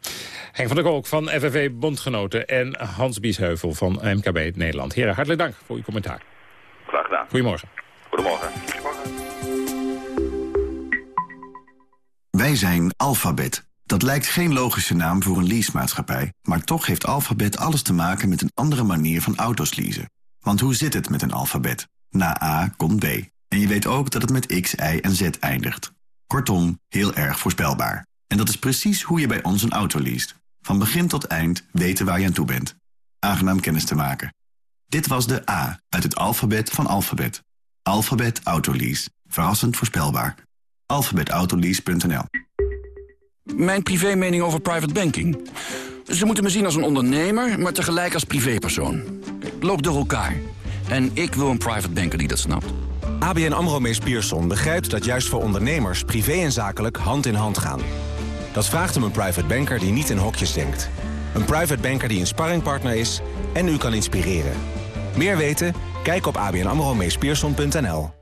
Henk van der Kolk van FNV Bondgenoten en Hans Biesheuvel van MKB Nederland. Heren, hartelijk dank voor uw commentaar. Graag gedaan. Goedemorgen. Goedemorgen. Wij zijn Alphabet. Dat lijkt geen logische naam voor een leasemaatschappij... maar toch heeft Alphabet alles te maken met een andere manier van auto's leasen. Want hoe zit het met een alfabet? Na A komt B. En je weet ook dat het met X, Y en Z eindigt. Kortom, heel erg voorspelbaar. En dat is precies hoe je bij ons een auto leest. Van begin tot eind weten waar je aan toe bent. Aangenaam kennis te maken. Dit was de A uit het alfabet van Alphabet. Alphabet Autolease. Verrassend voorspelbaar. alphabetautolease.nl Mijn privé mening over private banking. Ze moeten me zien als een ondernemer, maar tegelijk als privépersoon. Loop door elkaar. En ik wil een private banker die dat snapt. ABN AMRO Mees Pierson begrijpt dat juist voor ondernemers... privé en zakelijk hand in hand gaan. Dat vraagt om een private banker die niet in hokjes denkt. Een private banker die een sparringpartner is en u kan inspireren. Meer weten? Kijk op abnamromeespierson.nl.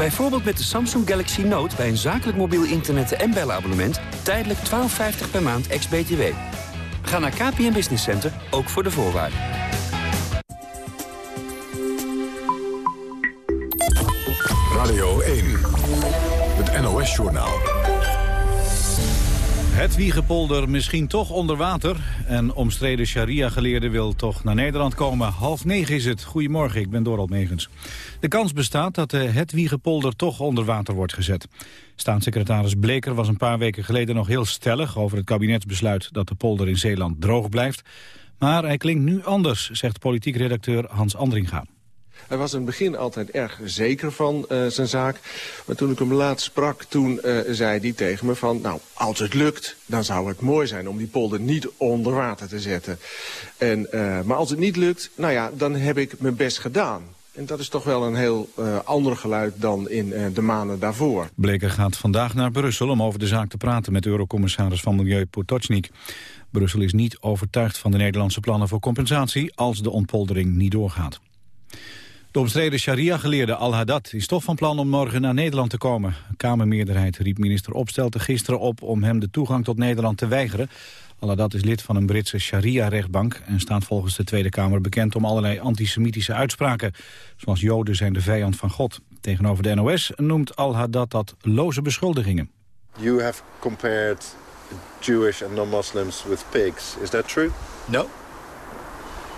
Bijvoorbeeld met de Samsung Galaxy Note bij een zakelijk mobiel internet- en bellenabonnement... tijdelijk 12,50 per maand ex-BTW. Ga naar KPN Business Center, ook voor de voorwaarden. Radio 1, het NOS-journaal. Het Wiegepolder misschien toch onder water. En omstreden sharia-geleerde wil toch naar Nederland komen. Half negen is het. Goedemorgen, ik ben Dorald Megens. De kans bestaat dat de Het Wiegepolder toch onder water wordt gezet. Staatssecretaris Bleker was een paar weken geleden nog heel stellig... over het kabinetsbesluit dat de polder in Zeeland droog blijft. Maar hij klinkt nu anders, zegt politiek redacteur Hans Andringa. Hij was in het begin altijd erg zeker van uh, zijn zaak. Maar toen ik hem laatst sprak, toen uh, zei hij tegen me van... nou, als het lukt, dan zou het mooi zijn om die polder niet onder water te zetten. En, uh, maar als het niet lukt, nou ja, dan heb ik mijn best gedaan. En dat is toch wel een heel ander geluid dan in de maanden daarvoor. Bleker gaat vandaag naar Brussel om over de zaak te praten met Eurocommissaris van Milieu Potocnik. Brussel is niet overtuigd van de Nederlandse plannen voor compensatie als de ontpoldering niet doorgaat. De omstreden sharia-geleerde Al-Haddad is toch van plan om morgen naar Nederland te komen. Een Kamermeerderheid riep minister Opstelten gisteren op om hem de toegang tot Nederland te weigeren. Al-Haddad is lid van een Britse sharia-rechtbank en staat volgens de Tweede Kamer bekend om allerlei antisemitische uitspraken. Zoals Joden zijn de vijand van God. Tegenover de NOS noemt Al-Haddad dat loze beschuldigingen. You have compared Jewish and non-Muslims with pigs. Is that true? No.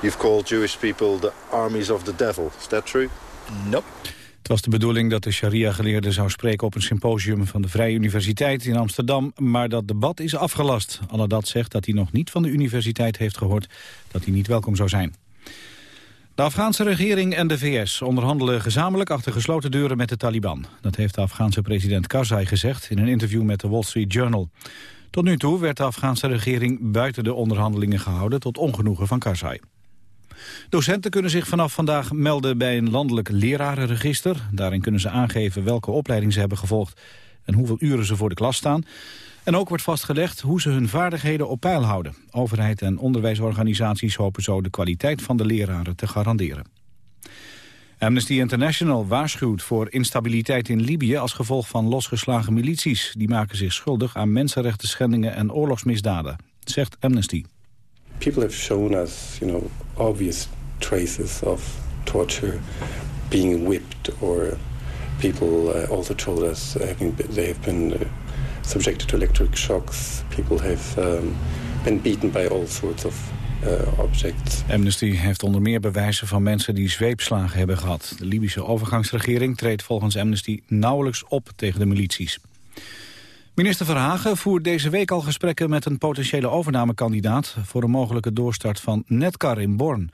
You've called Jewish people the armies of the devil. Is that true? Nope. Het was de bedoeling dat de sharia-geleerde zou spreken op een symposium van de Vrije Universiteit in Amsterdam, maar dat debat is afgelast. Aladat zegt dat hij nog niet van de universiteit heeft gehoord dat hij niet welkom zou zijn. De Afghaanse regering en de VS onderhandelen gezamenlijk achter gesloten deuren met de Taliban. Dat heeft de Afghaanse president Karzai gezegd in een interview met de Wall Street Journal. Tot nu toe werd de Afghaanse regering buiten de onderhandelingen gehouden tot ongenoegen van Karzai. Docenten kunnen zich vanaf vandaag melden bij een landelijk lerarenregister. Daarin kunnen ze aangeven welke opleiding ze hebben gevolgd en hoeveel uren ze voor de klas staan. En ook wordt vastgelegd hoe ze hun vaardigheden op peil houden. Overheid en onderwijsorganisaties hopen zo de kwaliteit van de leraren te garanderen. Amnesty International waarschuwt voor instabiliteit in Libië als gevolg van losgeslagen milities. Die maken zich schuldig aan mensenrechten schendingen en oorlogsmisdaden, zegt Amnesty. People have shown us, you know, obvious traces of torture, being whipped, or people uh, also told us having been, they have been uh, subjected to electric shocks. People have um, been beaten by all sorts of uh, objects. Amnesty heeft onder meer bewijzen van mensen die zweepslagen hebben gehad. De Libische overgangsregering treedt volgens Amnesty nauwelijks op tegen de milities. Minister Verhagen voert deze week al gesprekken met een potentiële overnamekandidaat voor een mogelijke doorstart van Netcar in Born.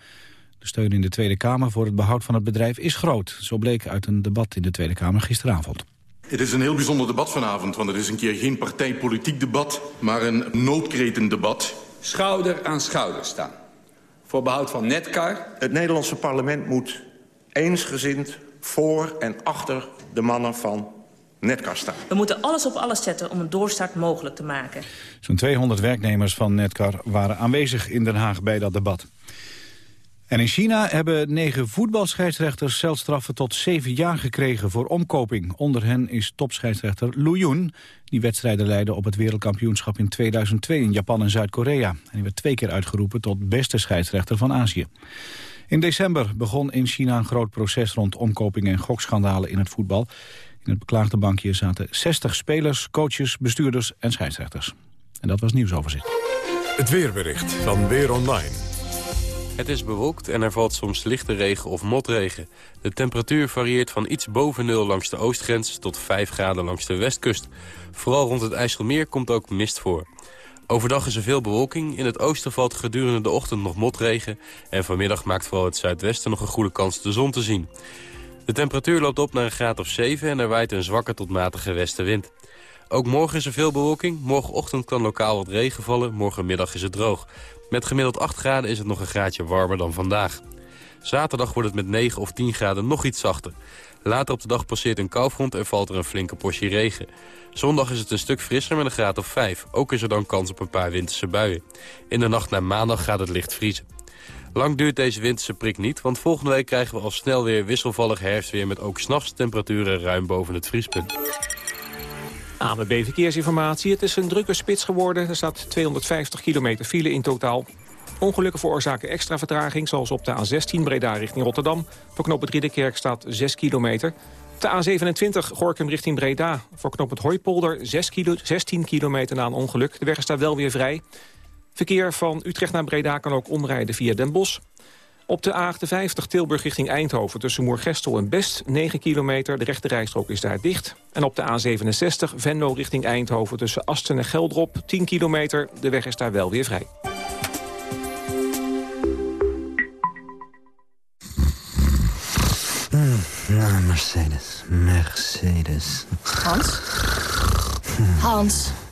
De steun in de Tweede Kamer voor het behoud van het bedrijf is groot. Zo bleek uit een debat in de Tweede Kamer gisteravond. Het is een heel bijzonder debat vanavond, want het is een keer geen partijpolitiek debat, maar een noodkretendebat. Schouder aan schouder staan. Voor behoud van Netcar. Het Nederlandse parlement moet eensgezind voor en achter de mannen van Netcar staan. We moeten alles op alles zetten om een doorstart mogelijk te maken. Zo'n 200 werknemers van Netcar waren aanwezig in Den Haag bij dat debat. En in China hebben negen voetbalscheidsrechters celstraffen tot zeven jaar gekregen voor omkoping. Onder hen is topscheidsrechter Lu Yun, die wedstrijden leidde op het wereldkampioenschap in 2002 in Japan en Zuid-Korea. En hij werd twee keer uitgeroepen tot beste scheidsrechter van Azië. In december begon in China een groot proces rond omkoping en gokschandalen in het voetbal. In het beklaagde bankje zaten 60 spelers, coaches, bestuurders en scheidsrechters. En dat was nieuwsoverzicht. Het weerbericht van Weer Online. Het is bewolkt en er valt soms lichte regen of motregen. De temperatuur varieert van iets boven nul langs de oostgrens tot 5 graden langs de westkust. Vooral rond het IJsselmeer komt ook mist voor. Overdag is er veel bewolking. In het oosten valt gedurende de ochtend nog motregen. En vanmiddag maakt vooral het zuidwesten nog een goede kans de zon te zien. De temperatuur loopt op naar een graad of 7 en er waait een zwakke tot matige westenwind. Ook morgen is er veel bewolking. Morgenochtend kan lokaal wat regen vallen. Morgenmiddag is het droog. Met gemiddeld 8 graden is het nog een graadje warmer dan vandaag. Zaterdag wordt het met 9 of 10 graden nog iets zachter. Later op de dag passeert een koufront en valt er een flinke portie regen. Zondag is het een stuk frisser met een graad of 5. Ook is er dan kans op een paar winterse buien. In de nacht naar maandag gaat het licht vriezen. Lang duurt deze winterse prik niet, want volgende week krijgen we al snel weer wisselvallig herfstweer... met ook s'nachts temperaturen ruim boven het vriespunt. ANWB Verkeersinformatie. Het is een drukke spits geworden. Er staat 250 kilometer file in totaal. Ongelukken veroorzaken extra vertraging, zoals op de A16 Breda richting Rotterdam. Voor knooppunt Ridderkerk staat 6 kilometer. De A27 Gorkum richting Breda. Voor knooppunt Hooipolder 6 kilo, 16 kilometer na een ongeluk. De weg is daar wel weer vrij. Verkeer van Utrecht naar Breda kan ook omrijden via Den Bosch. Op de A58 Tilburg richting Eindhoven tussen Moergestel en Best 9 kilometer. De rechte rijstrook is daar dicht. En op de A67 Venlo richting Eindhoven tussen Asten en Geldrop 10 kilometer. De weg is daar wel weer vrij. Mm, Mercedes, Mercedes. Hans? Hans?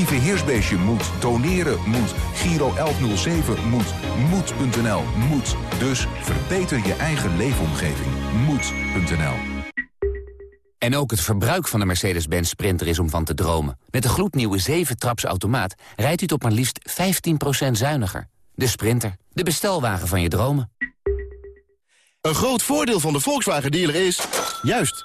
Lieve Heersbeestje moet, doneren moet, Giro 1107 moet, moed.nl moet. Dus verbeter je eigen leefomgeving. Moed.nl En ook het verbruik van de Mercedes-Benz Sprinter is om van te dromen. Met de gloednieuwe 7-traps automaat rijdt u tot maar liefst 15% zuiniger. De Sprinter, de bestelwagen van je dromen. Een groot voordeel van de Volkswagen dealer is... juist,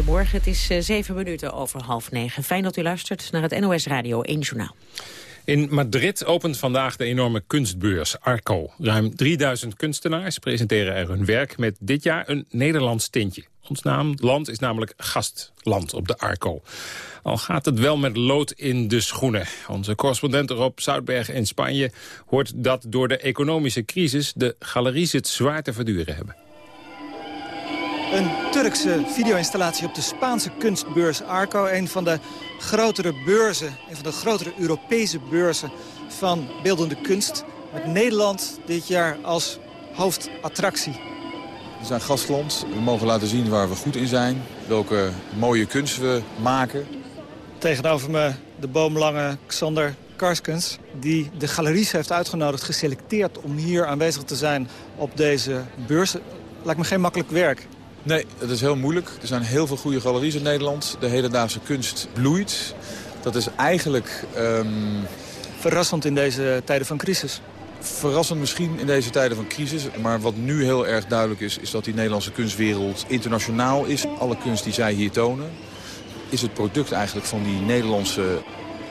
Goedemorgen, het is uh, zeven minuten over half negen. Fijn dat u luistert naar het NOS Radio 1 Journaal. In Madrid opent vandaag de enorme kunstbeurs Arco. Ruim 3000 kunstenaars presenteren er hun werk met dit jaar een Nederlands tintje. Ons naam, land is namelijk gastland op de Arco. Al gaat het wel met lood in de schoenen. Onze correspondent Rob Zoutberg in Spanje hoort dat door de economische crisis de galeries het zwaar te verduren hebben. Een Turkse video-installatie op de Spaanse kunstbeurs Arco. Een van de grotere beurzen, een van de grotere Europese beurzen van beeldende kunst. Met Nederland dit jaar als hoofdattractie. We zijn gastland. We mogen laten zien waar we goed in zijn. Welke mooie kunst we maken. Tegenover me de boomlange Xander Karskens... die de galeries heeft uitgenodigd, geselecteerd om hier aanwezig te zijn op deze beurs. Lijkt me geen makkelijk werk. Nee, het is heel moeilijk. Er zijn heel veel goede galeries in Nederland. De hedendaagse kunst bloeit. Dat is eigenlijk... Um... Verrassend in deze tijden van crisis. Verrassend misschien in deze tijden van crisis. Maar wat nu heel erg duidelijk is, is dat die Nederlandse kunstwereld internationaal is. Alle kunst die zij hier tonen, is het product eigenlijk van die Nederlandse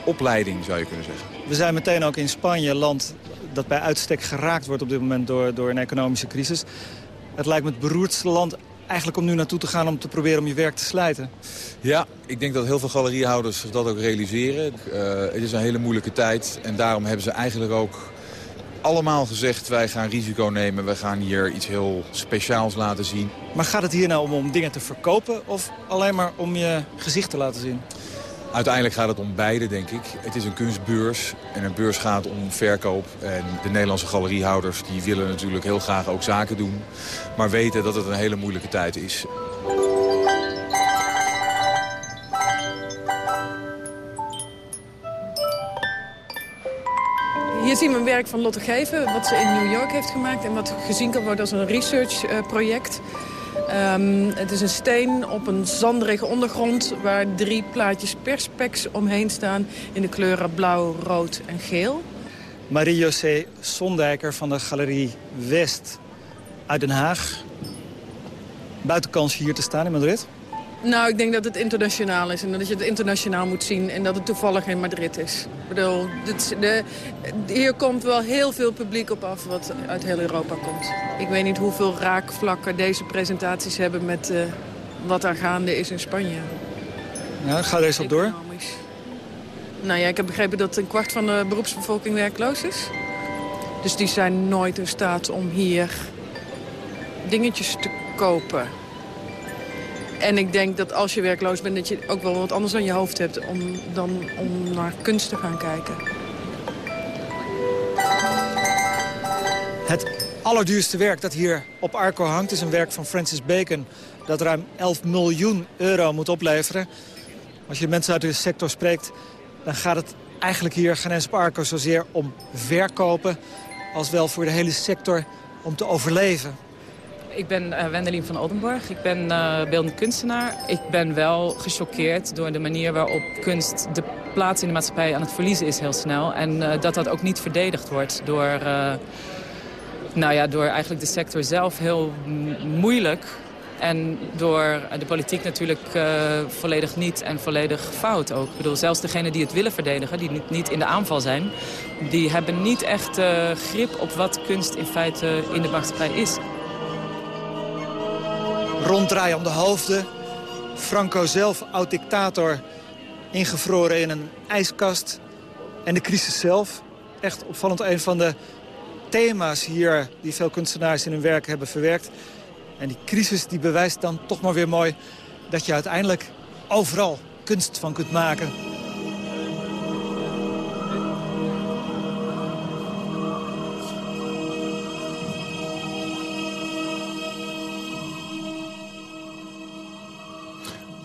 opleiding, zou je kunnen zeggen. We zijn meteen ook in Spanje, land dat bij uitstek geraakt wordt op dit moment door, door een economische crisis. Het lijkt me het beroerdste land eigenlijk om nu naartoe te gaan om te proberen om je werk te slijten. Ja, ik denk dat heel veel galeriehouders dat ook realiseren. Uh, het is een hele moeilijke tijd en daarom hebben ze eigenlijk ook allemaal gezegd... wij gaan risico nemen, wij gaan hier iets heel speciaals laten zien. Maar gaat het hier nou om, om dingen te verkopen of alleen maar om je gezicht te laten zien? Uiteindelijk gaat het om beide, denk ik. Het is een kunstbeurs en een beurs gaat om verkoop. En de Nederlandse galeriehouders die willen natuurlijk heel graag ook zaken doen. Maar weten dat het een hele moeilijke tijd is. Hier zien we een werk van Lotte Geven, wat ze in New York heeft gemaakt... en wat gezien kan worden als een researchproject. Um, het is een steen op een zanderige ondergrond... waar drie plaatjes perspex omheen staan in de kleuren blauw, rood en geel. Marie-José Sondijker van de Galerie West uit Den Haag. Buitenkans hier te staan in Madrid? Nou, ik denk dat het internationaal is en dat je het internationaal moet zien... en dat het toevallig in Madrid is. Ik bedoel, dit, de, hier komt wel heel veel publiek op af wat uit heel Europa komt. Ik weet niet hoeveel raakvlakken deze presentaties hebben met uh, wat er gaande is in Spanje. Ja, ga eens op door. Nou ja, ik heb begrepen dat een kwart van de beroepsbevolking werkloos is. Dus die zijn nooit in staat om hier dingetjes te kopen. En ik denk dat als je werkloos bent... dat je ook wel wat anders aan je hoofd hebt om, dan om naar kunst te gaan kijken. Het allerduurste werk dat hier op Arco hangt... is een werk van Francis Bacon dat ruim 11 miljoen euro moet opleveren. Als je mensen uit de sector spreekt... dan gaat het eigenlijk hier geen eens op Arco zozeer om verkopen... als wel voor de hele sector om te overleven. Ik ben uh, Wendelin van Oldenborg. Ik ben uh, beeldend kunstenaar. Ik ben wel gechoqueerd door de manier waarop kunst de plaats in de maatschappij aan het verliezen is heel snel. En uh, dat dat ook niet verdedigd wordt door, nou ja, door eigenlijk de sector zelf heel moeilijk. En door de politiek natuurlijk volledig niet en volledig fout ook. Ik bedoel, zelfs degenen die het willen verdedigen, die niet, niet in de aanval zijn... die hebben niet echt grip op wat kunst in feite in de maatschappij is ronddraaien om de hoofden. Franco zelf, oud-dictator, ingevroren in een ijskast. En de crisis zelf, echt opvallend een van de thema's hier... die veel kunstenaars in hun werk hebben verwerkt. En die crisis die bewijst dan toch maar weer mooi... dat je uiteindelijk overal kunst van kunt maken.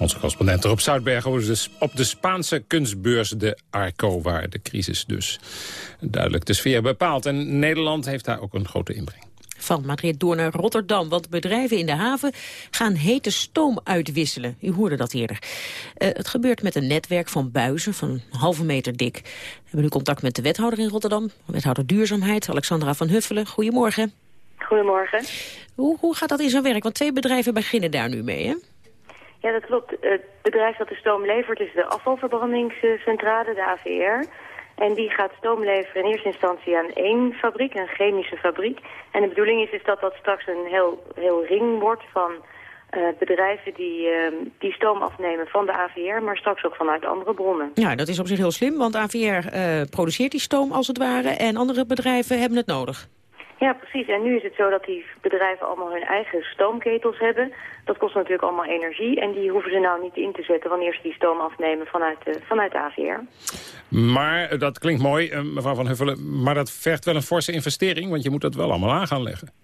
Onze correspondent er op Zoutbergen op de Spaanse kunstbeurs de Arco... waar de crisis dus duidelijk de sfeer bepaalt. En Nederland heeft daar ook een grote inbreng. Van Madrid door naar Rotterdam, want bedrijven in de haven gaan hete stoom uitwisselen. U hoorde dat eerder. Uh, het gebeurt met een netwerk van buizen van een halve meter dik. We hebben nu contact met de wethouder in Rotterdam, wethouder Duurzaamheid, Alexandra van Huffelen. Goedemorgen. Goedemorgen. Hoe, hoe gaat dat in zijn werk? Want twee bedrijven beginnen daar nu mee, hè? Ja, dat klopt. Het bedrijf dat de stoom levert is de afvalverbrandingscentrale, de AVR. En die gaat stoom leveren in eerste instantie aan één fabriek, een chemische fabriek. En de bedoeling is, is dat dat straks een heel, heel ring wordt van uh, bedrijven die, uh, die stoom afnemen van de AVR, maar straks ook vanuit andere bronnen. Ja, dat is op zich heel slim, want AVR eh, produceert die stoom als het ware en andere bedrijven hebben het nodig. Ja, precies. En nu is het zo dat die bedrijven allemaal hun eigen stoomketels hebben. Dat kost natuurlijk allemaal energie en die hoeven ze nou niet in te zetten wanneer ze die stoom afnemen vanuit de, vanuit de AVR. Maar, dat klinkt mooi, eh, mevrouw Van Huffelen, maar dat vergt wel een forse investering, want je moet dat wel allemaal aan gaan leggen.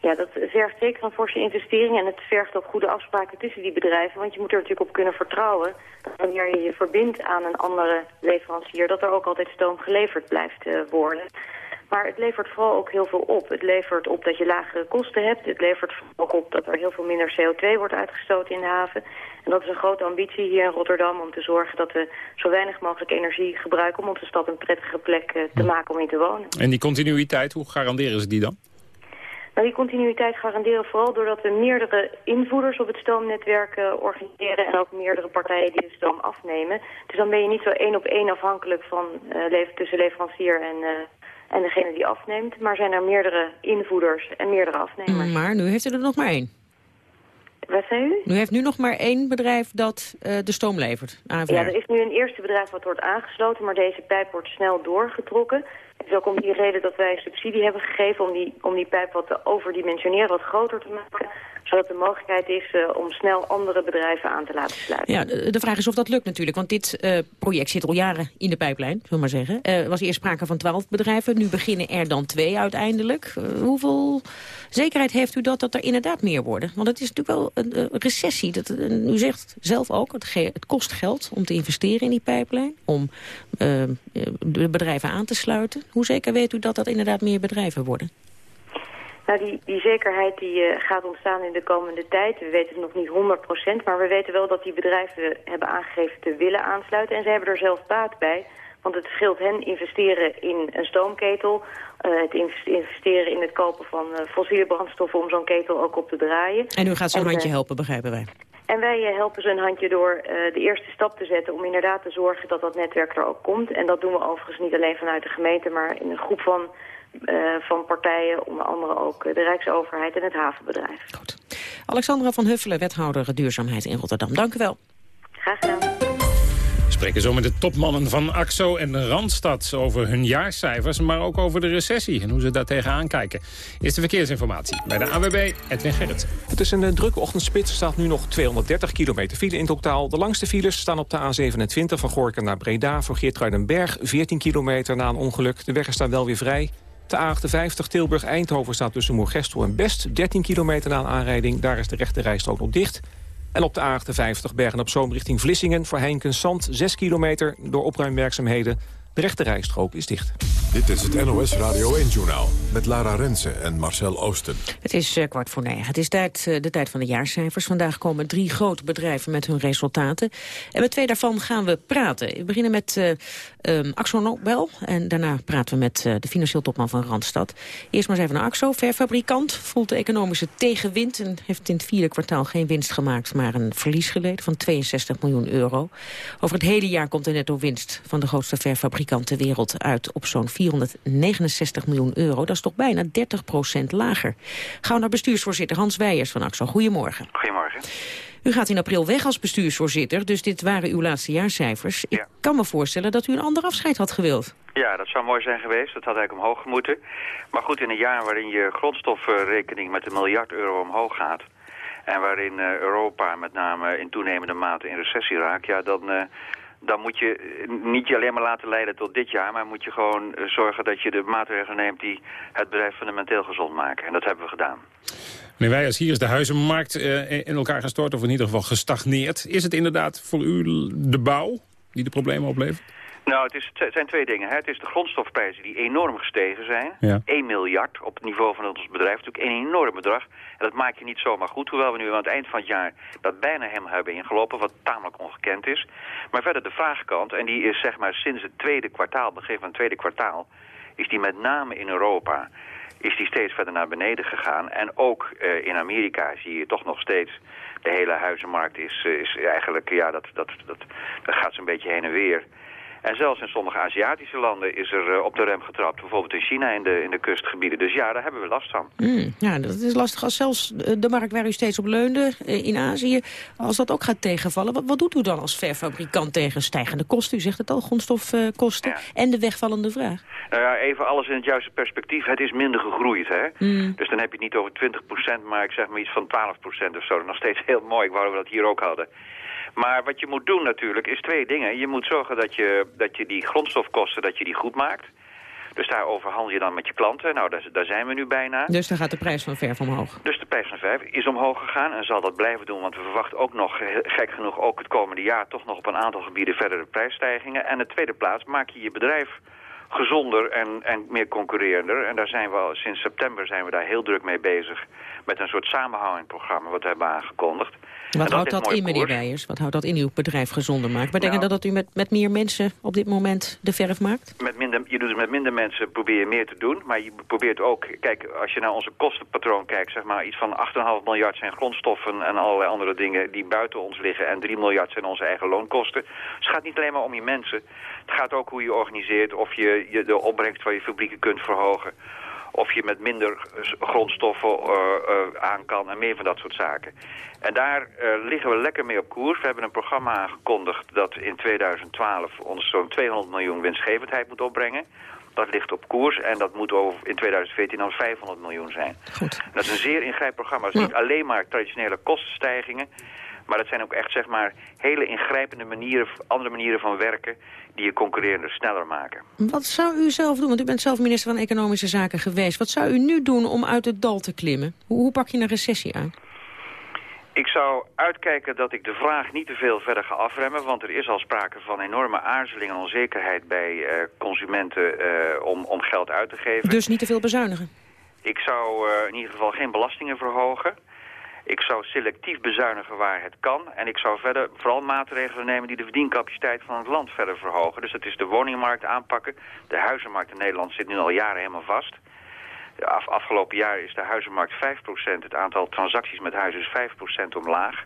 Ja, dat vergt zeker een forse investering en het vergt ook goede afspraken tussen die bedrijven. Want je moet er natuurlijk op kunnen vertrouwen dat wanneer je je verbindt aan een andere leverancier, dat er ook altijd stoom geleverd blijft uh, worden. Maar het levert vooral ook heel veel op. Het levert op dat je lagere kosten hebt. Het levert ook op dat er heel veel minder CO2 wordt uitgestoten in de haven. En dat is een grote ambitie hier in Rotterdam om te zorgen dat we zo weinig mogelijk energie gebruiken... om onze stad een prettige plek uh, te maken om in te wonen. En die continuïteit, hoe garanderen ze die dan? Nou, die continuïteit garanderen vooral doordat we meerdere invoerders op het stoomnetwerk uh, organiseren en ook meerdere partijen die de stoom afnemen. Dus dan ben je niet zo één op één afhankelijk van uh, tussen leverancier en, uh, en degene die afneemt. Maar zijn er meerdere invoerders en meerdere afnemers. Maar nu heeft u er nog maar één. Wat zei u? Nu heeft nu nog maar één bedrijf dat uh, de stoom levert, AVR. Ja, er is nu een eerste bedrijf wat wordt aangesloten, maar deze pijp wordt snel doorgetrokken. Het is ook om die reden dat wij subsidie hebben gegeven om die, om die pijp wat te overdimensioneren, wat groter te maken. Zodat er mogelijkheid is uh, om snel andere bedrijven aan te laten sluiten. Ja, de, de vraag is of dat lukt natuurlijk. Want dit uh, project zit al jaren in de pijplijn, zullen we maar zeggen. Er uh, was eerst sprake van twaalf bedrijven. Nu beginnen er dan twee uiteindelijk. hoeveel zekerheid heeft u dat dat er inderdaad meer worden? Want het is natuurlijk wel een, recessie. Dat, u zegt zelf ook, het, het, kost geld om te investeren in die pijplijn. Om de bedrijven aan te sluiten. Hoe zeker weet u dat dat inderdaad meer bedrijven worden? Nou, die, die zekerheid die, uh, gaat ontstaan in de komende tijd. We weten het nog niet 100%, maar we weten wel dat die bedrijven hebben aangegeven te willen aansluiten. En ze hebben er zelf baat bij, want het scheelt hen investeren in een stoomketel... Uh, het investeren in het kopen van uh, fossiele brandstoffen om zo'n ketel ook op te draaien. En u gaat zo'n handje helpen, begrijpen wij? En wij eh, helpen ze een handje door eh, de eerste stap te zetten om inderdaad te zorgen dat dat netwerk er ook komt. En dat doen we overigens niet alleen vanuit de gemeente, maar in een groep van, van partijen, onder andere ook de Rijksoverheid en het havenbedrijf. Goed. Alexandra van Huffelen, wethouder duurzaamheid in Rotterdam. Dank u wel. Graag gedaan spreken zo met de topmannen van AXO en Randstad over hun jaarcijfers... maar ook over de recessie en hoe ze daar tegenaan kijken. Eerste verkeersinformatie bij de AWB, Edwin Gerrit. Het is een uh, drukke ochtendspits. Er staat nu nog 230 kilometer file in totaal. De langste files staan op de A27 van Gorken naar Breda... voor Geertruidenberg, 14 kilometer na een ongeluk. De weg is daar wel weer vrij. De A58 Tilburg-Eindhoven staat tussen Moergestel en Best. 13 kilometer na een aanrijding, daar is de rechte rijstrook nog dicht... En op de A58 Bergen-op-Zoom richting Vlissingen... voor Heinkens-Zand 6 kilometer door opruimwerkzaamheden. De rechte rijstrook is dicht. Dit is het NOS Radio 1-journaal met Lara Rensen en Marcel Oosten. Het is uh, kwart voor negen. Het is tijd, uh, de tijd van de jaarcijfers. Vandaag komen drie grote bedrijven met hun resultaten. En met twee daarvan gaan we praten. We beginnen met uh, Axo Nobel. En daarna praten we met de financieel topman van Randstad. Eerst maar eens even naar Axo. Verfabrikant voelt de economische tegenwind... en heeft in het vierde kwartaal geen winst gemaakt... maar een verlies geleden van 62 miljoen euro. Over het hele jaar komt de netto winst van de grootste verfabrikant ter wereld uit... op zo'n 469 miljoen euro. Dat is toch bijna 30 procent lager. Gaan we naar bestuursvoorzitter Hans Weijers van AXO. Goedemorgen. Goedemorgen. U gaat in april weg als bestuursvoorzitter, dus dit waren uw laatste jaarcijfers. Ik kan me voorstellen dat u een ander afscheid had gewild. Ja, dat zou mooi zijn geweest. Dat had eigenlijk omhoog moeten. Maar goed, in een jaar waarin je grondstofrekening met een miljard euro omhoog gaat... en waarin eh, Europa met name in toenemende mate in recessie raakt... ja, dan... Uh, dan moet je niet je alleen maar laten leiden tot dit jaar... maar moet je gewoon eh, zorgen dat je de maatregelen neemt... die het bedrijf fundamenteel gezond maken. En dat hebben we gedaan. Meneer Weijers, hier is de huizenmarkt uh, in elkaar gestort... of in ieder geval gestagneerd. Is het inderdaad voor u de bouw die de problemen oplevert? Nou, het, is, het zijn twee dingen. Hè. Het is de grondstofprijzen die enorm gestegen zijn. Ja. 1 miljard op het niveau van ons bedrijf. Natuurlijk een enorm bedrag. En dat maak je niet zomaar goed. Hoewel we nu aan het eind van het jaar dat bijna hem hebben ingelopen. Wat tamelijk ongekend is. Maar verder de vraagkant. En die is zeg maar sinds het tweede kwartaal, begin van het tweede kwartaal. Is die met name in Europa is die steeds verder naar beneden gegaan. En ook uh, in Amerika zie je toch nog steeds... de hele huizenmarkt is, is eigenlijk... ja, dat, dat, dat, dat gaat zo'n beetje heen en weer... En zelfs in sommige Aziatische landen is er uh, op de rem getrapt. Bijvoorbeeld in China in de, in de kustgebieden. Dus ja, daar hebben we last van. Mm, ja, dat is lastig als zelfs de markt waar u steeds op leunde uh, in Azië... als dat ook gaat tegenvallen. Wat, wat doet u dan als verfabrikant tegen stijgende kosten? U zegt het al, grondstofkosten ja. en de wegvallende vraag. Nou ja, even alles in het juiste perspectief. Het is minder gegroeid, hè. Mm. Dus dan heb je het niet over 20% maar ik zeg maar iets van 12% of zo. Nog steeds heel mooi. Ik wou dat we dat hier ook hadden. Maar wat je moet doen natuurlijk is twee dingen. Je moet zorgen dat je, dat je die grondstofkosten dat je die goed maakt. Dus daar overhandel je dan met je klanten. Nou, daar, daar, zijn we nu bijna. Dus dan gaat de prijs van verf omhoog? Dus de prijs van verf is omhoog gegaan en zal dat blijven doen. Want we verwachten ook nog, gek genoeg, ook het komende jaar... toch nog op een aantal gebieden verdere prijsstijgingen. En in de tweede plaats maak je je bedrijf gezonder en, en meer concurrerender. En daar zijn we al, sinds september zijn we daar heel druk mee bezig... met een soort samenhangingprogramma wat we hebben aangekondigd. Wat houdt dat in, meneer Weijers? Wat houdt dat in uw bedrijf gezonder maakt? Betekent nou, dat dat u met, met meer mensen op dit moment de verf maakt? Met minder, je doet het met minder mensen, probeer je meer te doen. Maar je probeert ook, kijk, als je naar onze kostenpatroon kijkt... zeg maar iets van 8,5 miljard zijn grondstoffen en allerlei andere dingen... die buiten ons liggen en 3 miljard zijn onze eigen loonkosten. Dus het gaat niet alleen maar om je mensen. Het gaat ook hoe je organiseert, of je, je de opbrengst van je fabrieken kunt verhogen of je met minder grondstoffen uh, uh, aan kan en meer van dat soort zaken. En daar uh, liggen we lekker mee op koers. We hebben een programma aangekondigd dat in 2012 ons zo'n 200 miljoen winstgevendheid moet opbrengen. Dat ligt op koers en dat moet over in 2014 dan 500 miljoen zijn. Goed. Dat is een zeer ingrijpend programma. Het is niet alleen maar traditionele kostenstijgingen... Maar dat zijn ook echt zeg maar, hele ingrijpende manieren, andere manieren van werken... die je concurrerender sneller maken. Wat zou u zelf doen? Want u bent zelf minister van Economische Zaken geweest. Wat zou u nu doen om uit het dal te klimmen? Hoe, hoe pak je een recessie aan? Ik zou uitkijken dat ik de vraag niet te veel verder ga afremmen... want er is al sprake van enorme aarzeling en onzekerheid bij uh, consumenten uh, om, om geld uit te geven. Dus niet te veel bezuinigen? Ik zou uh, in ieder geval geen belastingen verhogen. Ik zou selectief bezuinigen waar het kan. En ik zou verder vooral maatregelen nemen die de verdiencapaciteit van het land verder verhogen. Dus dat is de woningmarkt aanpakken. De huizenmarkt in Nederland zit nu al jaren helemaal vast. Af, afgelopen jaar is de huizenmarkt 5%. Het aantal transacties met huizen is 5% omlaag.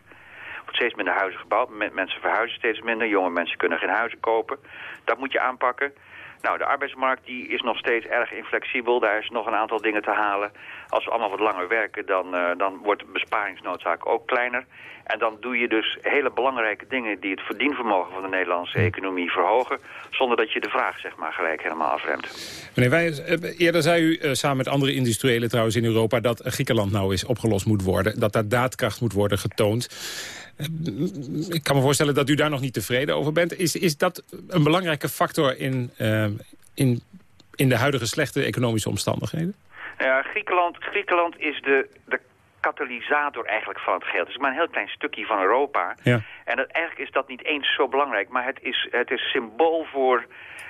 steeds minder huizen gebouwd. mensen verhuizen steeds minder. Jonge mensen kunnen geen huizen kopen. Dat moet je aanpakken. Nou, de arbeidsmarkt die is nog steeds erg inflexibel. Daar is nog een aantal dingen te halen. Als we allemaal wat langer werken, dan, uh, dan wordt de besparingsnoodzaak ook kleiner. En dan doe je dus hele belangrijke dingen die het verdienvermogen van de Nederlandse economie verhogen. Zonder dat je de vraag zeg maar gelijk helemaal afremt. Meneer Wij, eh, eerder zei u uh, samen met andere industriëlen trouwens in Europa dat Griekenland nou eens opgelost moet worden. Dat daar daadkracht moet worden getoond. Ik kan me voorstellen dat u daar nog niet tevreden over bent. Is, is dat een belangrijke factor in, uh, in, in de huidige slechte economische omstandigheden? Ja, Griekenland, Griekenland is de, de katalysator eigenlijk van het geld. Het is maar een heel klein stukje van Europa. Ja. En dat, eigenlijk is dat niet eens zo belangrijk. Maar het is, het is symbool voor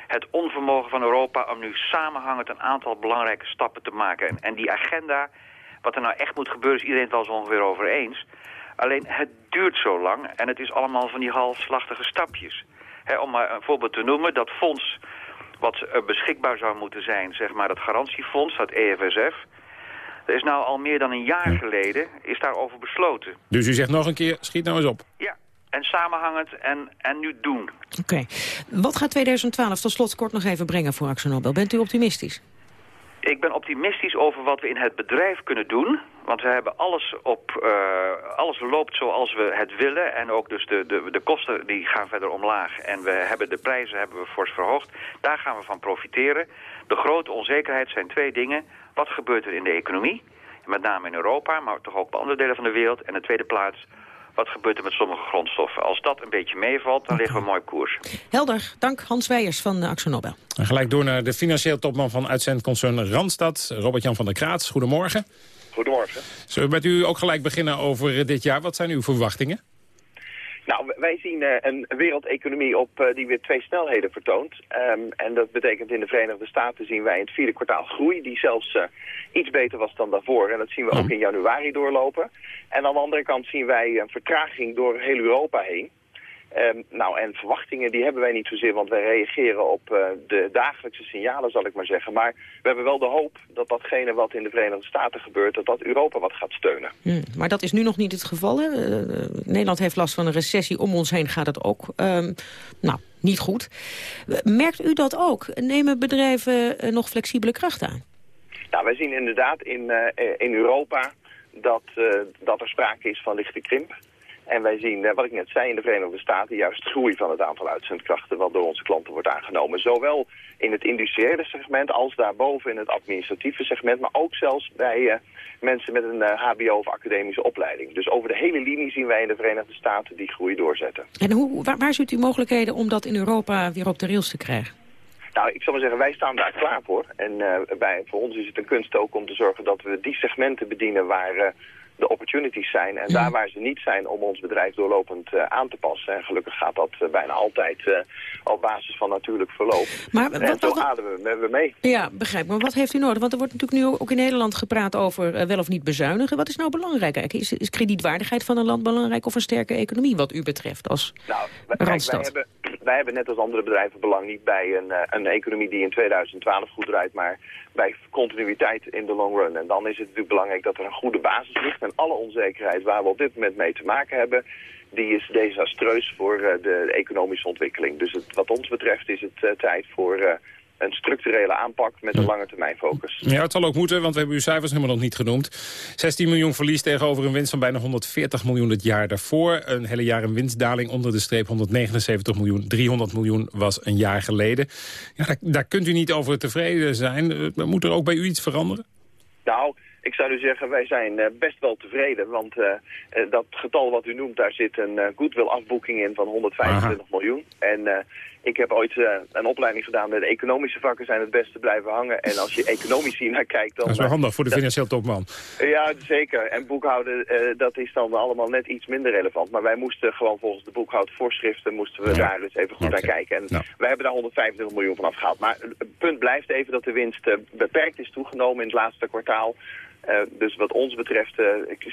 het onvermogen van Europa... om nu samenhangend een aantal belangrijke stappen te maken. En, en die agenda, wat er nou echt moet gebeuren... is iedereen het wel zo ongeveer over eens. Alleen het duurt zo lang en het is allemaal van die halfslachtige stapjes. om maar een voorbeeld te noemen, dat fonds wat beschikbaar zou moeten zijn, zeg maar dat garantiefonds, dat EFSF... Er is nou al meer dan een jaar geleden is daarover besloten. Dus u zegt nog een keer, schiet nou eens op. Ja, en samenhangend en, en nu doen. Oké. Wat gaat 2012 tot slot kort nog even brengen voor Axel Bent u optimistisch? Ik ben optimistisch over wat we in het bedrijf kunnen doen. Want we hebben alles op, uh, alles loopt zoals we het willen. En ook dus de, de, de kosten die gaan verder omlaag. En we hebben de prijzen hebben we fors verhoogd. Daar gaan we van profiteren. De grote onzekerheid zijn twee dingen. Wat gebeurt er in de economie? Met name in Europa, maar toch ook op andere delen van de wereld. En in de tweede plaats, wat gebeurt er met sommige grondstoffen. Als dat een beetje meevalt, dan liggen we mooi koers. Helder, dank Hans Weijers van Axo Nobel. En gelijk door naar de financieel topman van uitzendconcern Randstad, Robert-Jan van der Kraats. Goedemorgen. Goedemorgen. Zullen we met u ook gelijk beginnen over dit jaar? Wat zijn uw verwachtingen? Nou, wij zien uh, een wereldeconomie op uh, die weer twee snelheden vertoont. Um, en dat betekent in de Verenigde Staten zien wij in het vierde kwartaal groei... die zelfs uh, iets beter was dan daarvoor. En dat zien we ook mhm. in januari doorlopen. En aan de andere kant zien wij een vertraging door heel Europa heen. Um, nou, en verwachtingen die hebben wij niet zozeer, want wij reageren op uh, de dagelijkse signalen, zal ik maar zeggen. Maar we hebben wel de hoop dat datgene wat in de Verenigde Staten gebeurt, dat dat Europa wat gaat steunen. Hmm, maar dat is nu nog niet het geval, hè? Uh, Nederland heeft last van een recessie, om ons heen gaat het ook, um, nou, niet goed. Merkt u dat ook? Nemen bedrijven nog flexibele kracht aan? Nou, wij zien inderdaad in, in Europa dat, dat er sprake is van lichte krimp. En wij zien, eh, wat ik net zei, in de Verenigde Staten juist groei van het aantal uitzendkrachten wat door onze klanten wordt aangenomen. Zowel in het industriële segment als daarboven in het administratieve segment, maar ook zelfs bij uh, mensen met een uh, hbo of academische opleiding. Dus over de hele linie zien wij in de Verenigde Staten die groei doorzetten. En hoe, waar, waar ziet u mogelijkheden om dat in Europa weer op de rails te krijgen? Nou, ik zal maar zeggen, wij staan daar klaar voor. En uh, bij, voor ons is het een kunst ook om te zorgen dat we die segmenten bedienen waar... De opportunities zijn. En daar waar ze niet zijn om ons bedrijf doorlopend uh, aan te passen. En gelukkig gaat dat uh, bijna altijd uh, op basis van natuurlijk verloop. Maar, en wat, zo wat, ademen we, we mee. Ja, begrijp. Maar wat heeft u nodig? Want er wordt natuurlijk nu ook in Nederland gepraat over wel of niet bezuinigen. Wat is nou belangrijk eigenlijk? Is, is kredietwaardigheid van een land belangrijk of een sterke economie wat u betreft als nou, wij, wij, hebben, wij hebben net als andere bedrijven belang niet bij een, een economie die in 2012 goed draait, maar bij continuïteit in de long run. En dan is het natuurlijk belangrijk dat er een goede basis ligt. En alle onzekerheid waar we op dit moment mee te maken hebben... die is desastreus voor uh, de economische ontwikkeling. Dus het, wat ons betreft is het uh, tijd voor... Een structurele aanpak met een lange termijn focus. Ja, het zal ook moeten, want we hebben uw cijfers helemaal nog niet genoemd. 16 miljoen verlies tegenover een winst van bijna 140 miljoen het jaar daarvoor. Een hele jaar een winstdaling onder de streep 179 miljoen. 300 miljoen was een jaar geleden. Ja, daar, daar kunt u niet over tevreden zijn. Eh, moet er ook bij u iets veranderen? Nou, ik zou u zeggen, wij zijn uh, best wel tevreden. Want uh, uh, dat getal wat u noemt, daar zit een goodwill afboeking in van 125 Aha. miljoen. En ik heb ooit uh, een opleiding gedaan. De economische vakken zijn het beste blijven hangen. En als je economisch hier naar kijkt... Dan, dat is wel handig voor de financieel topman. ja, zeker. En boekhouden, uh, dat is dan allemaal net iets minder relevant. Maar wij moesten gewoon volgens de boekhoudvoorschriften... moesten we ja. daar eens even goed okay. naar kijken. En nou. wij hebben daar 125 miljoen van afgehaald. Maar het punt blijft even dat de winst uh, beperkt is toegenomen in het laatste kwartaal. Uh, dus wat ons betreft uh,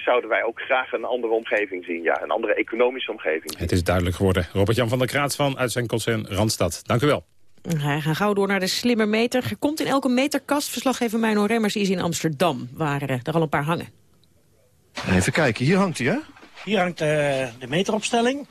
zouden wij ook graag een andere omgeving zien. Ja, een andere economische omgeving. Het is duidelijk geworden. Robert-Jan van der Kraats van uit zijn concern Randstad. Dank u wel. We gaan gauw door naar de slimmer meter. Er komt in elke meterkast. Verslaggever Mino Remmers is in Amsterdam, waar er al een paar hangen. Even kijken, hier hangt hij, hè? Hier hangt uh, de meteropstelling.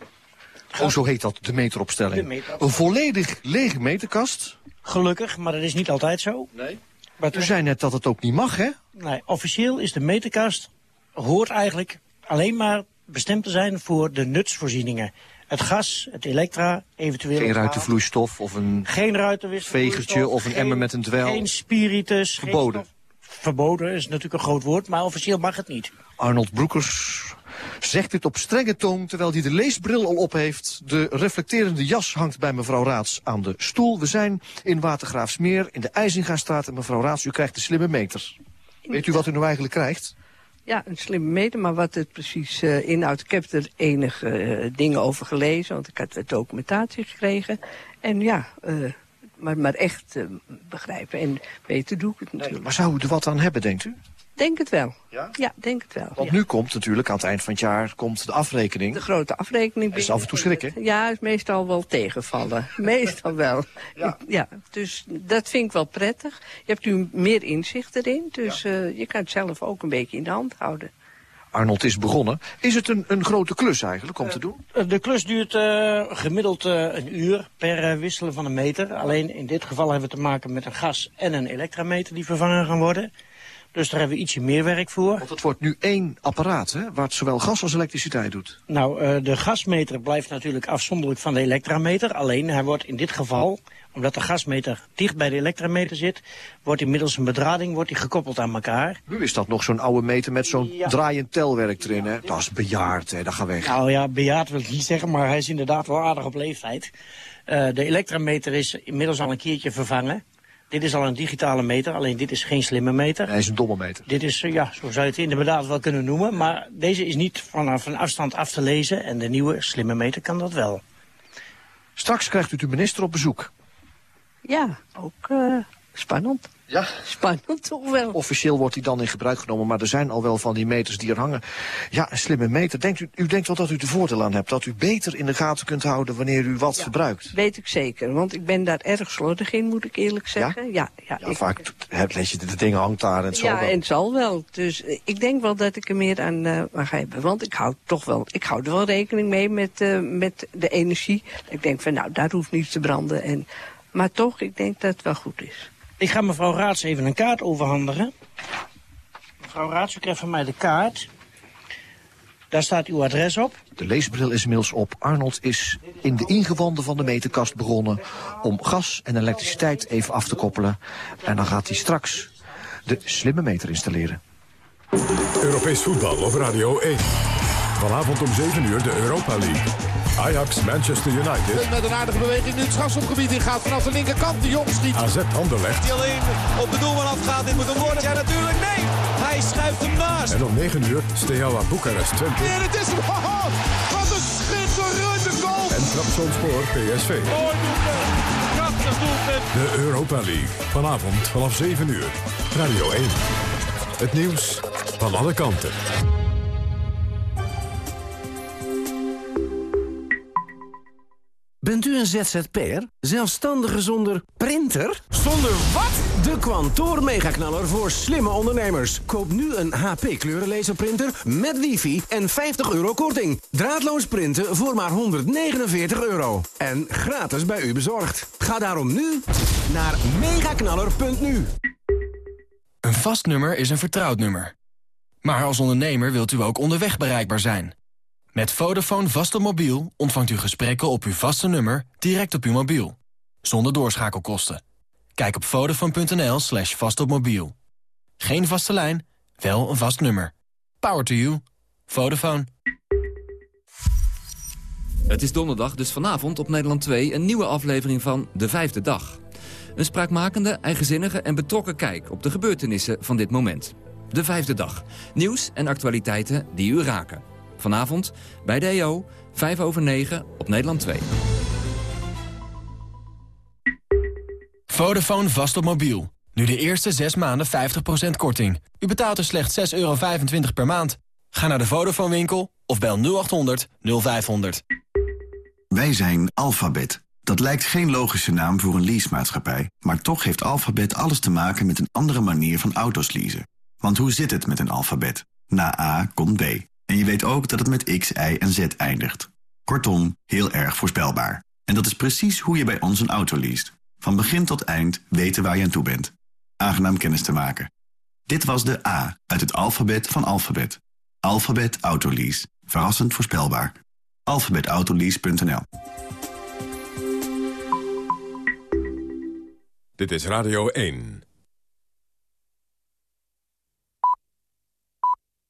Oh, zo heet dat, de meteropstelling. De meteropstelling. Een volledig lege meterkast. Gelukkig, maar dat is niet altijd zo. Nee. Maar u zei net dat het ook niet mag, hè? Nee, officieel is de meterkast, hoort eigenlijk alleen maar bestemd te zijn voor de nutsvoorzieningen. Het gas, het elektra, eventueel... Geen ruitenvloeistof of een... Geen ruitenwisselvloeistof. Vegertje of een geen, emmer met een dwel. Geen spiritus. Verboden. Geen verboden is natuurlijk een groot woord, maar officieel mag het niet. Arnold Broekers zegt dit op strenge toon terwijl hij de leesbril al op heeft. De reflecterende jas hangt bij mevrouw Raads aan de stoel. We zijn in Watergraafsmeer, in de IJzingastraat. En mevrouw Raads, u krijgt de slimme meter. Weet u wat u nou eigenlijk krijgt? Ja, een slimme meter, maar wat het precies uh, inhoudt... ik heb er enige uh, dingen over gelezen, want ik had de documentatie gekregen. En ja, uh, maar, maar echt begrijpen en beter doe ik het natuurlijk. Maar zou u er wat aan hebben, denkt u? Denk het wel. Ja? Ja, denk het wel. Want ja. nu komt natuurlijk aan het eind van het jaar komt de afrekening. De grote afrekening. Dat is af en toe schrikken. Ja, is meestal wel tegenvallen. meestal wel. Ja. ja. Dus dat vind ik wel prettig. Je hebt nu meer inzicht erin, dus ja. uh, je kan het zelf ook een beetje in de hand houden. Arnold is begonnen. Is het een, een grote klus eigenlijk om uh, te doen? De klus duurt uh, gemiddeld een uur per wisselen van een meter. Alleen in dit geval hebben we te maken met een gas- en een elektrameter die vervangen gaan worden. Dus daar hebben we ietsje meer werk voor. Want het wordt nu één apparaat, hè, waar het zowel gas als elektriciteit doet. Nou, uh, de gasmeter blijft natuurlijk afzonderlijk van de elektrameter. Alleen, hij wordt in dit geval, omdat de gasmeter dicht bij de elektrameter zit... wordt inmiddels een bedrading wordt die gekoppeld aan elkaar. Nu is dat nog zo'n oude meter met zo'n ja. draaiend telwerk erin, hè? Dat is bejaard, hè, dat gaat weg. Nou ja, bejaard wil ik niet zeggen, maar hij is inderdaad wel aardig op leeftijd. Uh, de elektrameter is inmiddels al een keertje vervangen. Dit is al een digitale meter, alleen dit is geen slimme meter. Hij is een domme meter. Dit is, ja, zo zou je het inderdaad wel kunnen noemen. Maar deze is niet vanaf een afstand af te lezen en de nieuwe slimme meter kan dat wel. Straks krijgt u de minister op bezoek. Ja, ook uh, spannend. Ja. Spannend toch wel. Officieel wordt hij dan in gebruik genomen, maar er zijn al wel van die meters die er hangen. Ja, een slimme meter. Denkt u, u denkt wel dat u er voordeel aan hebt? Dat u beter in de gaten kunt houden wanneer u wat ja, verbruikt? weet ik zeker. Want ik ben daar erg slordig in, moet ik eerlijk zeggen. Ja? Ja, ja, ja vaak let je, de dingen hangt daar en het zal ja, wel. en het zal wel. Dus uh, ik denk wel dat ik er meer aan uh, mag hebben. Want ik hou toch wel, ik hou er wel rekening mee met, uh, met de energie. Ik denk van, nou, daar hoeft niets te branden. En, maar toch, ik denk dat het wel goed is. Ik ga mevrouw Raads even een kaart overhandigen. Mevrouw Raads, u krijgt van mij de kaart. Daar staat uw adres op. De leesbril is inmiddels op. Arnold is in de ingewanden van de meterkast begonnen... om gas en elektriciteit even af te koppelen. En dan gaat hij straks de slimme meter installeren. Europees voetbal op Radio 1. Vanavond om 7 uur de Europa League. Ajax, Manchester United. Met een aardige beweging nu het strafschopgebied in gaat vanaf de linkerkant. De Jong schiet. AZ Anderlecht. Die alleen op de doelman afgaat. Dit moet hem worden. Ja, natuurlijk. Nee, hij schuift hem naast. En om 9 uur Steaua Boekarest 20. En het is hem. Oh, wat een schitterende goal. En Trabzonspor PSV. Mooi doelpunt. Krachtig doelpunt. De Europa League. Vanavond vanaf 7 uur. Radio 1. Het nieuws van alle kanten. Bent u een ZZP'er? Zelfstandige zonder printer? Zonder wat? De Kwantoor Megaknaller voor slimme ondernemers. Koop nu een HP kleurenlaserprinter met wifi en 50 euro korting. Draadloos printen voor maar 149 euro. En gratis bij u bezorgd. Ga daarom nu naar megaknaller.nu. Een vast nummer is een vertrouwd nummer. Maar als ondernemer wilt u ook onderweg bereikbaar zijn. Met Vodafone vast op mobiel ontvangt u gesprekken op uw vaste nummer direct op uw mobiel. Zonder doorschakelkosten. Kijk op vodafone.nl slash vastopmobiel. Geen vaste lijn, wel een vast nummer. Power to you. Vodafone. Het is donderdag, dus vanavond op Nederland 2 een nieuwe aflevering van De Vijfde Dag. Een spraakmakende, eigenzinnige en betrokken kijk op de gebeurtenissen van dit moment. De Vijfde Dag. Nieuws en actualiteiten die u raken. Vanavond bij de EO, 5 over 9 op Nederland 2. Vodafone vast op mobiel. Nu de eerste 6 maanden 50% korting. U betaalt er slechts 6,25 euro per maand. Ga naar de Vodafone winkel of bel 0800 0500. Wij zijn Alphabet. Dat lijkt geen logische naam voor een leasemaatschappij. Maar toch heeft Alphabet alles te maken met een andere manier van auto's leasen. Want hoe zit het met een alfabet? Na A komt B. En je weet ook dat het met X, Y en Z eindigt. Kortom, heel erg voorspelbaar. En dat is precies hoe je bij ons een auto leest. Van begin tot eind weten waar je aan toe bent. Aangenaam kennis te maken. Dit was de A uit het alfabet van alfabet. Alphabet Autolease. Verrassend voorspelbaar. alphabetautolease.nl Dit is Radio 1.